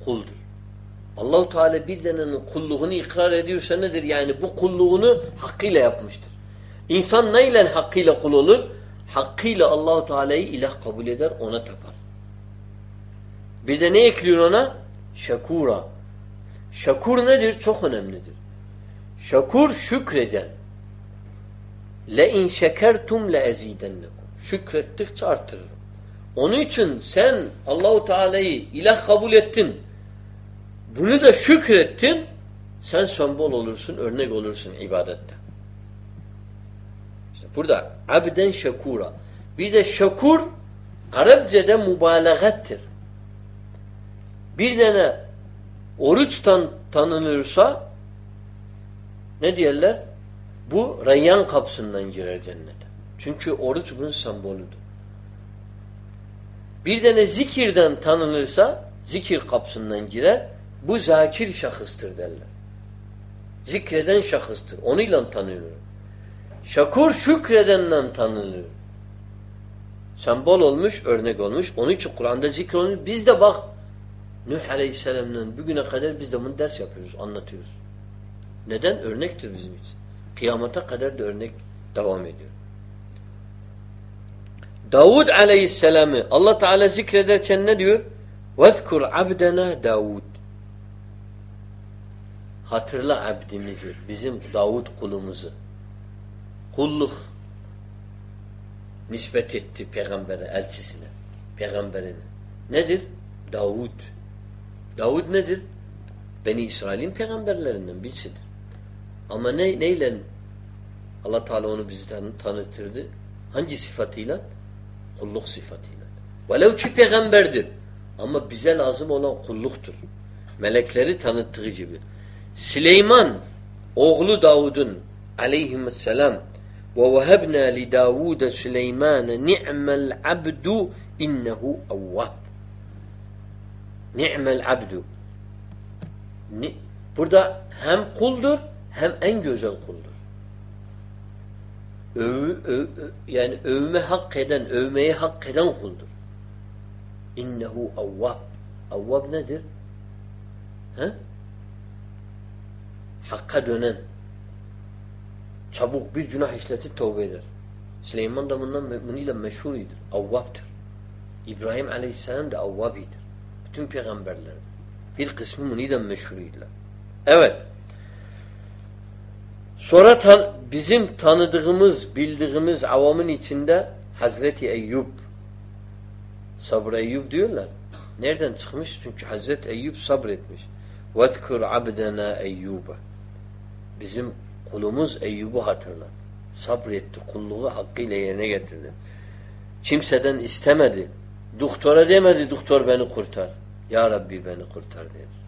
Kuldur. Allahu Teala bir denenin kulluğunu ikrar ediyorsa nedir? Yani bu kulluğunu hakkıyla yapmıştır. İnsan neyle hakkıyla kul olur? Hakkıyla Allahu Teala'yı ilah kabul eder, ona tapar. Bir de ne ekliyor ona? Şakura. Şakur nedir? Çok önemlidir. Şakur şükreden. Le in şekertum le ezidennekum. Şükrettikçe artırırım. Onun için sen Allahu Teala'yı ilah kabul ettin. Bunu da şükrettin. Sen sembol olursun, örnek olursun ibadette. İşte burada abden şekura. Bir de şekur Arapçada mübalağattır. Bir tane oruçtan tanınırsa ne diyorlar? Bu reyyan kapısından girer cennete. Çünkü oruç bunun sembolüdür. Bir tane zikirden tanınırsa zikir kapısından girer. Bu zakir şahıstır derler. Zikreden şahıstır. Onunla tanınır. Şakur şükredenden tanınır. Sembol olmuş, örnek olmuş. Onun için Kur'an'da zikrolmuş. Biz de bak Nuh Aleyhisselam'dan bugüne kadar biz de bunu ders yapıyoruz, anlatıyoruz. Neden? Örnektir bizim için. Kıyamata kadar da örnek devam ediyor. Davud Aleyhisselam'ı Allah Teala zikrederken ne diyor? وَذْكُرْ عَبْدَنَا Davud Hatırla abdimizi, bizim Davud kulumuzu. Kulluk nispet etti peygambere, elçisine, peygamberine. Nedir? Davud. Davud nedir? Beni İsrail'in peygamberlerinden birisidir. Ama ne, neyle Allah Teala onu bizi tanı, tanıtırdı? Hangi sıfatıyla? Kulluk sıfatıyla. Velev ki peygamberdir. Ama bize lazım olan kulluktur. Melekleri tanıttığı gibi. Süleyman oğlu Davud'un aleyhisselam ve vehebna li Davud Süleyman ni'mel abdu innehu evvab. Ni'mel abdu. Ni, burada hem kuldur hem en güzel kuldur. Öv, öv, yani övme hak eden, övmeyi hak eden kuldur. İnnehu evvab. Evvab nedir? He? Hakka dönen. Çabuk bir günah işletip tövbe eder. Süleyman da bundan bununla meşhuridir. Evvabdır. İbrahim aleyhisselam da evvabidir. Bütün peygamberler. Bir kısmı bununla meşhuriydiler. Evet. Sonra tan bizim tanıdığımız, bildiğimiz avamın içinde Hazreti Eyyub sabır Eyyub diyorlar. Nereden çıkmış? Çünkü Hazreti Eyyub sabretmiş. وَذْكُرْ عَبْدَنَا Eyyub'a Bizim kulumuz Eyyub'u hatırla. Sabretti, kulluğu hakkıyla yerine getirdi. Kimseden istemedi. Doktora demedi, doktor beni kurtar. Ya Rabbi beni kurtar dedi.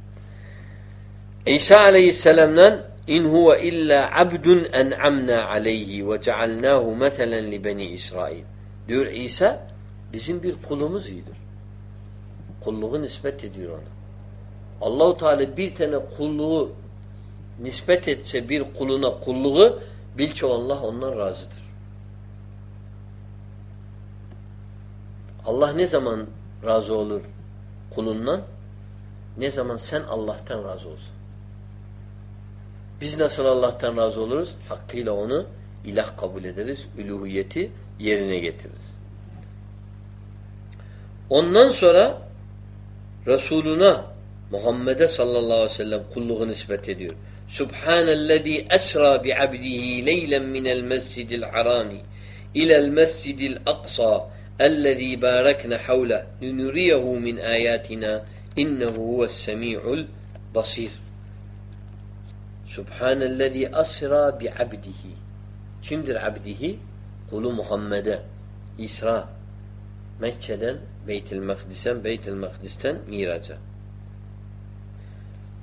İsa aleyhisselamdan in huve illa abdun en'amna aleyhi ve cealnahu meselen li beni İsrail. Diyor İsa bizim bir kulumuz iyidir. Kulluğu nispet ediyor ona. Allahu Teala bir tane kulluğu nispet etse bir kuluna kulluğu bil Allah ondan razıdır. Allah ne zaman razı olur kulundan? Ne zaman sen Allah'tan razı olsun. Biz nasıl Allah'tan razı oluruz? Hakkıyla onu ilah kabul ederiz. Üluhiyeti yerine getiririz. Ondan sonra Resuluna Muhammed'e sallallahu aleyhi ve sellem kulluğu nispet ediyor. سبحان الذي أسرى بعبده ليلا من المسجد الحرام إلى المسجد الأقصى الذي باركنا حوله لنريه من آياتنا إنه هو السميع البصير. سبحان الذي أسرى بعبده. Kimdir عبده؟ قلو محمد. İsra. Mekke'den بيت Mekdis'en, بيت Mekdis'ten ميراجا.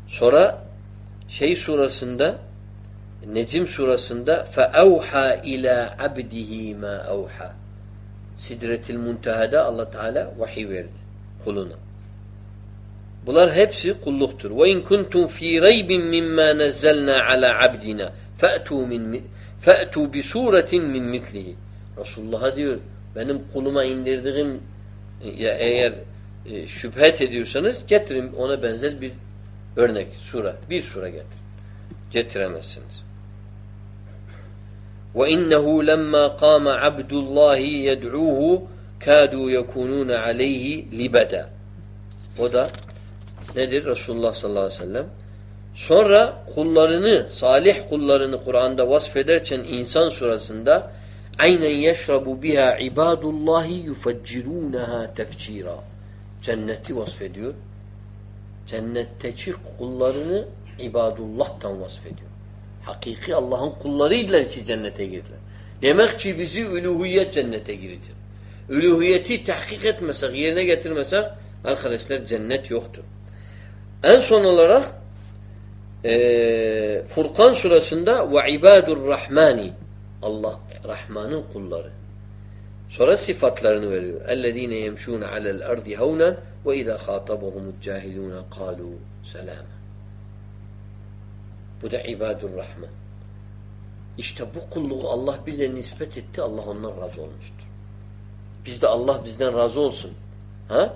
Sonra şey surasında Necim surasında فَاَوْحَى اِلَى عَبْدِهِ مَا اَوْحَى Sidretil Munteha'da Allah Teala vahiy verdi kuluna. Bunlar hepsi kulluktur. Ve in kuntum fi raybin mimma nazzalna ala abdina fa'tu min fa'tu bi suretin min mislihi. Resulullah diyor benim kuluma indirdiğim ya eğer e, şüphet ediyorsanız getirin ona benzer bir örnek sure, bir sure getir. Getiremezsiniz. وَاِنَّهُ لَمَّا قَامَ عَبْدُ اللّٰهِ يَدْعُوهُ كَادُوا يَكُونُونَ عَلَيْهِ لِبَدًا O da nedir? Resulullah sallallahu aleyhi ve sellem. Sonra kullarını, salih kullarını Kur'an'da vasfederken insan surasında aynen yeşrabu biha ibadullahi yufeccirunaha tefcira. Cenneti vasfediyor. Cennetteki kullarını ibadullah'tan vasfediyor. Hakiki Allah'ın kullarıydılar ki cennete girdiler. Demek ki bizi üluhiyet cennete girecek. Üluhiyeti tahkik etmesek, yerine getirmesek arkadaşlar cennet yoktur. En son olarak e, Furkan surasında ve ibadur rahmani Allah Rahman'ın kulları. Sonra sıfatlarını veriyor. Ellezine yemşûne alel ardi havnen ve izâ khâtabahumut cahilûne kâlû. Bu da ibadur rahman. İşte bu kulluğu Allah birine nispet etti. Allah ondan razı olmuştur. Biz de Allah bizden razı olsun. Ha?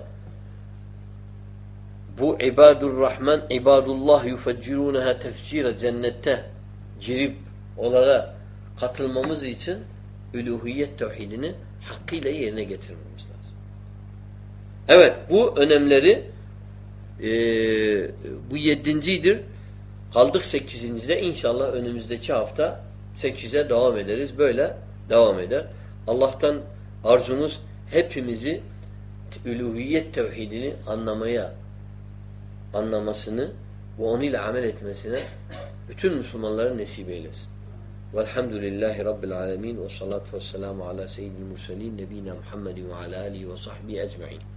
Bu ibadur rahman ibadullah yufeccirunaha tefcire cennette girip onlara katılmamız için üluhiyet tevhidini hakkıyla yerine getirmemiz lazım. Evet bu önemleri e, bu yedincidir. Kaldık sekizincide inşallah önümüzdeki hafta sekize devam ederiz. Böyle devam eder. Allah'tan arzumuz hepimizi üluhiyet tevhidini anlamaya anlamasını ve onunla amel etmesine bütün Müslümanlara nasip eylesin. Velhamdülillahi Rabbil alemin ve salatu vesselamu ala seyyidil murselin nebina Muhammedin ve ala alihi ve sahbihi ecma'in.